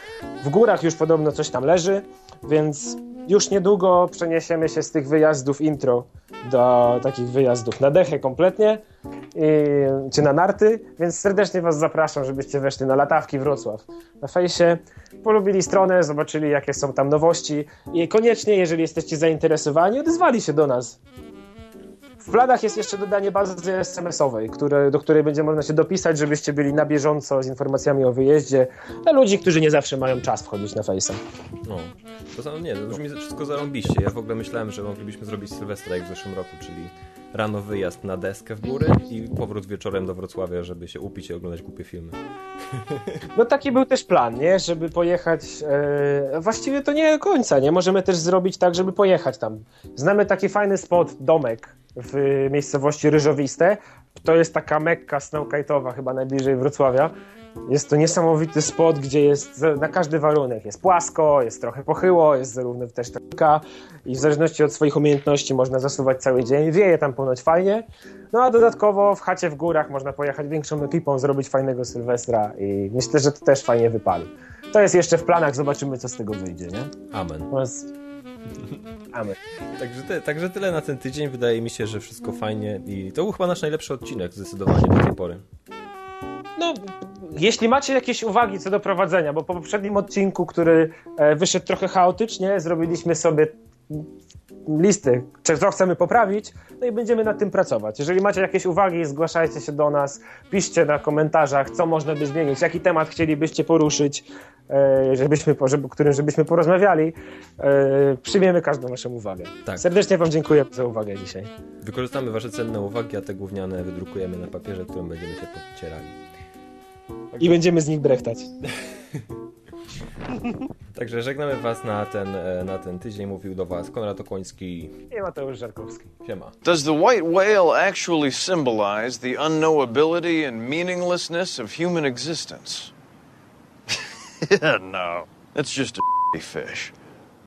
W górach już podobno coś tam leży, więc już niedługo przeniesiemy się z tych wyjazdów intro do takich wyjazdów na dechę kompletnie, i, czy na narty, więc serdecznie Was zapraszam, żebyście weszli na Latawki Wrocław na fejsie, polubili stronę, zobaczyli jakie są tam nowości i koniecznie, jeżeli jesteście zainteresowani, odezwali się do nas. W planach jest jeszcze dodanie bazy SMS-owej, do której będzie można się dopisać, żebyście byli na bieżąco z informacjami o wyjeździe dla ludzi, którzy nie zawsze mają czas wchodzić na fejsa. No. To za, nie, to brzmi wszystko zarąbiście. Ja w ogóle myślałem, że moglibyśmy zrobić Sylwestra jak w zeszłym roku, czyli rano wyjazd na deskę w góry i powrót wieczorem do Wrocławia, żeby się upić i oglądać głupie filmy. (laughs) No taki był też plan, nie? Żeby pojechać. E, właściwie to nie do końca, nie? Możemy też zrobić tak, żeby pojechać tam. Znamy taki fajny spot, domek w miejscowości Ryżowiste. To jest taka mekka snowkite'owa, chyba najbliżej Wrocławia. Jest to niesamowity spot, gdzie jest na każdy warunek. Jest płasko, jest trochę pochyło, jest zarówno też taka i w zależności od swoich umiejętności można zasuwać cały dzień. Wieje tam ponoć fajnie. No a dodatkowo w chacie w górach można pojechać większą ekipą, zrobić fajnego Sylwestra i myślę, że to też fajnie wypali. To jest jeszcze w planach, zobaczymy co z tego wyjdzie, nie? Amen. Natomiast... Amen. Także, ty, także tyle na ten tydzień. Wydaje mi się, że wszystko fajnie i to był chyba nasz najlepszy odcinek zdecydowanie do tej pory. No, jeśli macie jakieś uwagi co do prowadzenia, bo po poprzednim odcinku, który e, wyszedł trochę chaotycznie, zrobiliśmy sobie listy, co chcemy poprawić, no i będziemy nad tym pracować. Jeżeli macie jakieś uwagi, zgłaszajcie się do nas, piszcie na komentarzach, co można by zmienić, jaki temat chcielibyście poruszyć, e, żebyśmy, żeby, którym żebyśmy porozmawiali. E, przyjmiemy każdą waszą uwagę. Tak. Serdecznie wam dziękuję za uwagę dzisiaj. Wykorzystamy wasze cenne uwagi, a te gówniane wydrukujemy na papierze, którym będziemy się podcierali. I będziemy z nich brechtać. (laughs) Także żegnamy was na ten, e, na ten tydzień. Mówił do was Konrad Okoński. I Mateusz Żarkowski. Siema. Does the white whale actually symbolize the unknowability and meaninglessness of human existence? (laughs) no, that's just a (laughs) fish.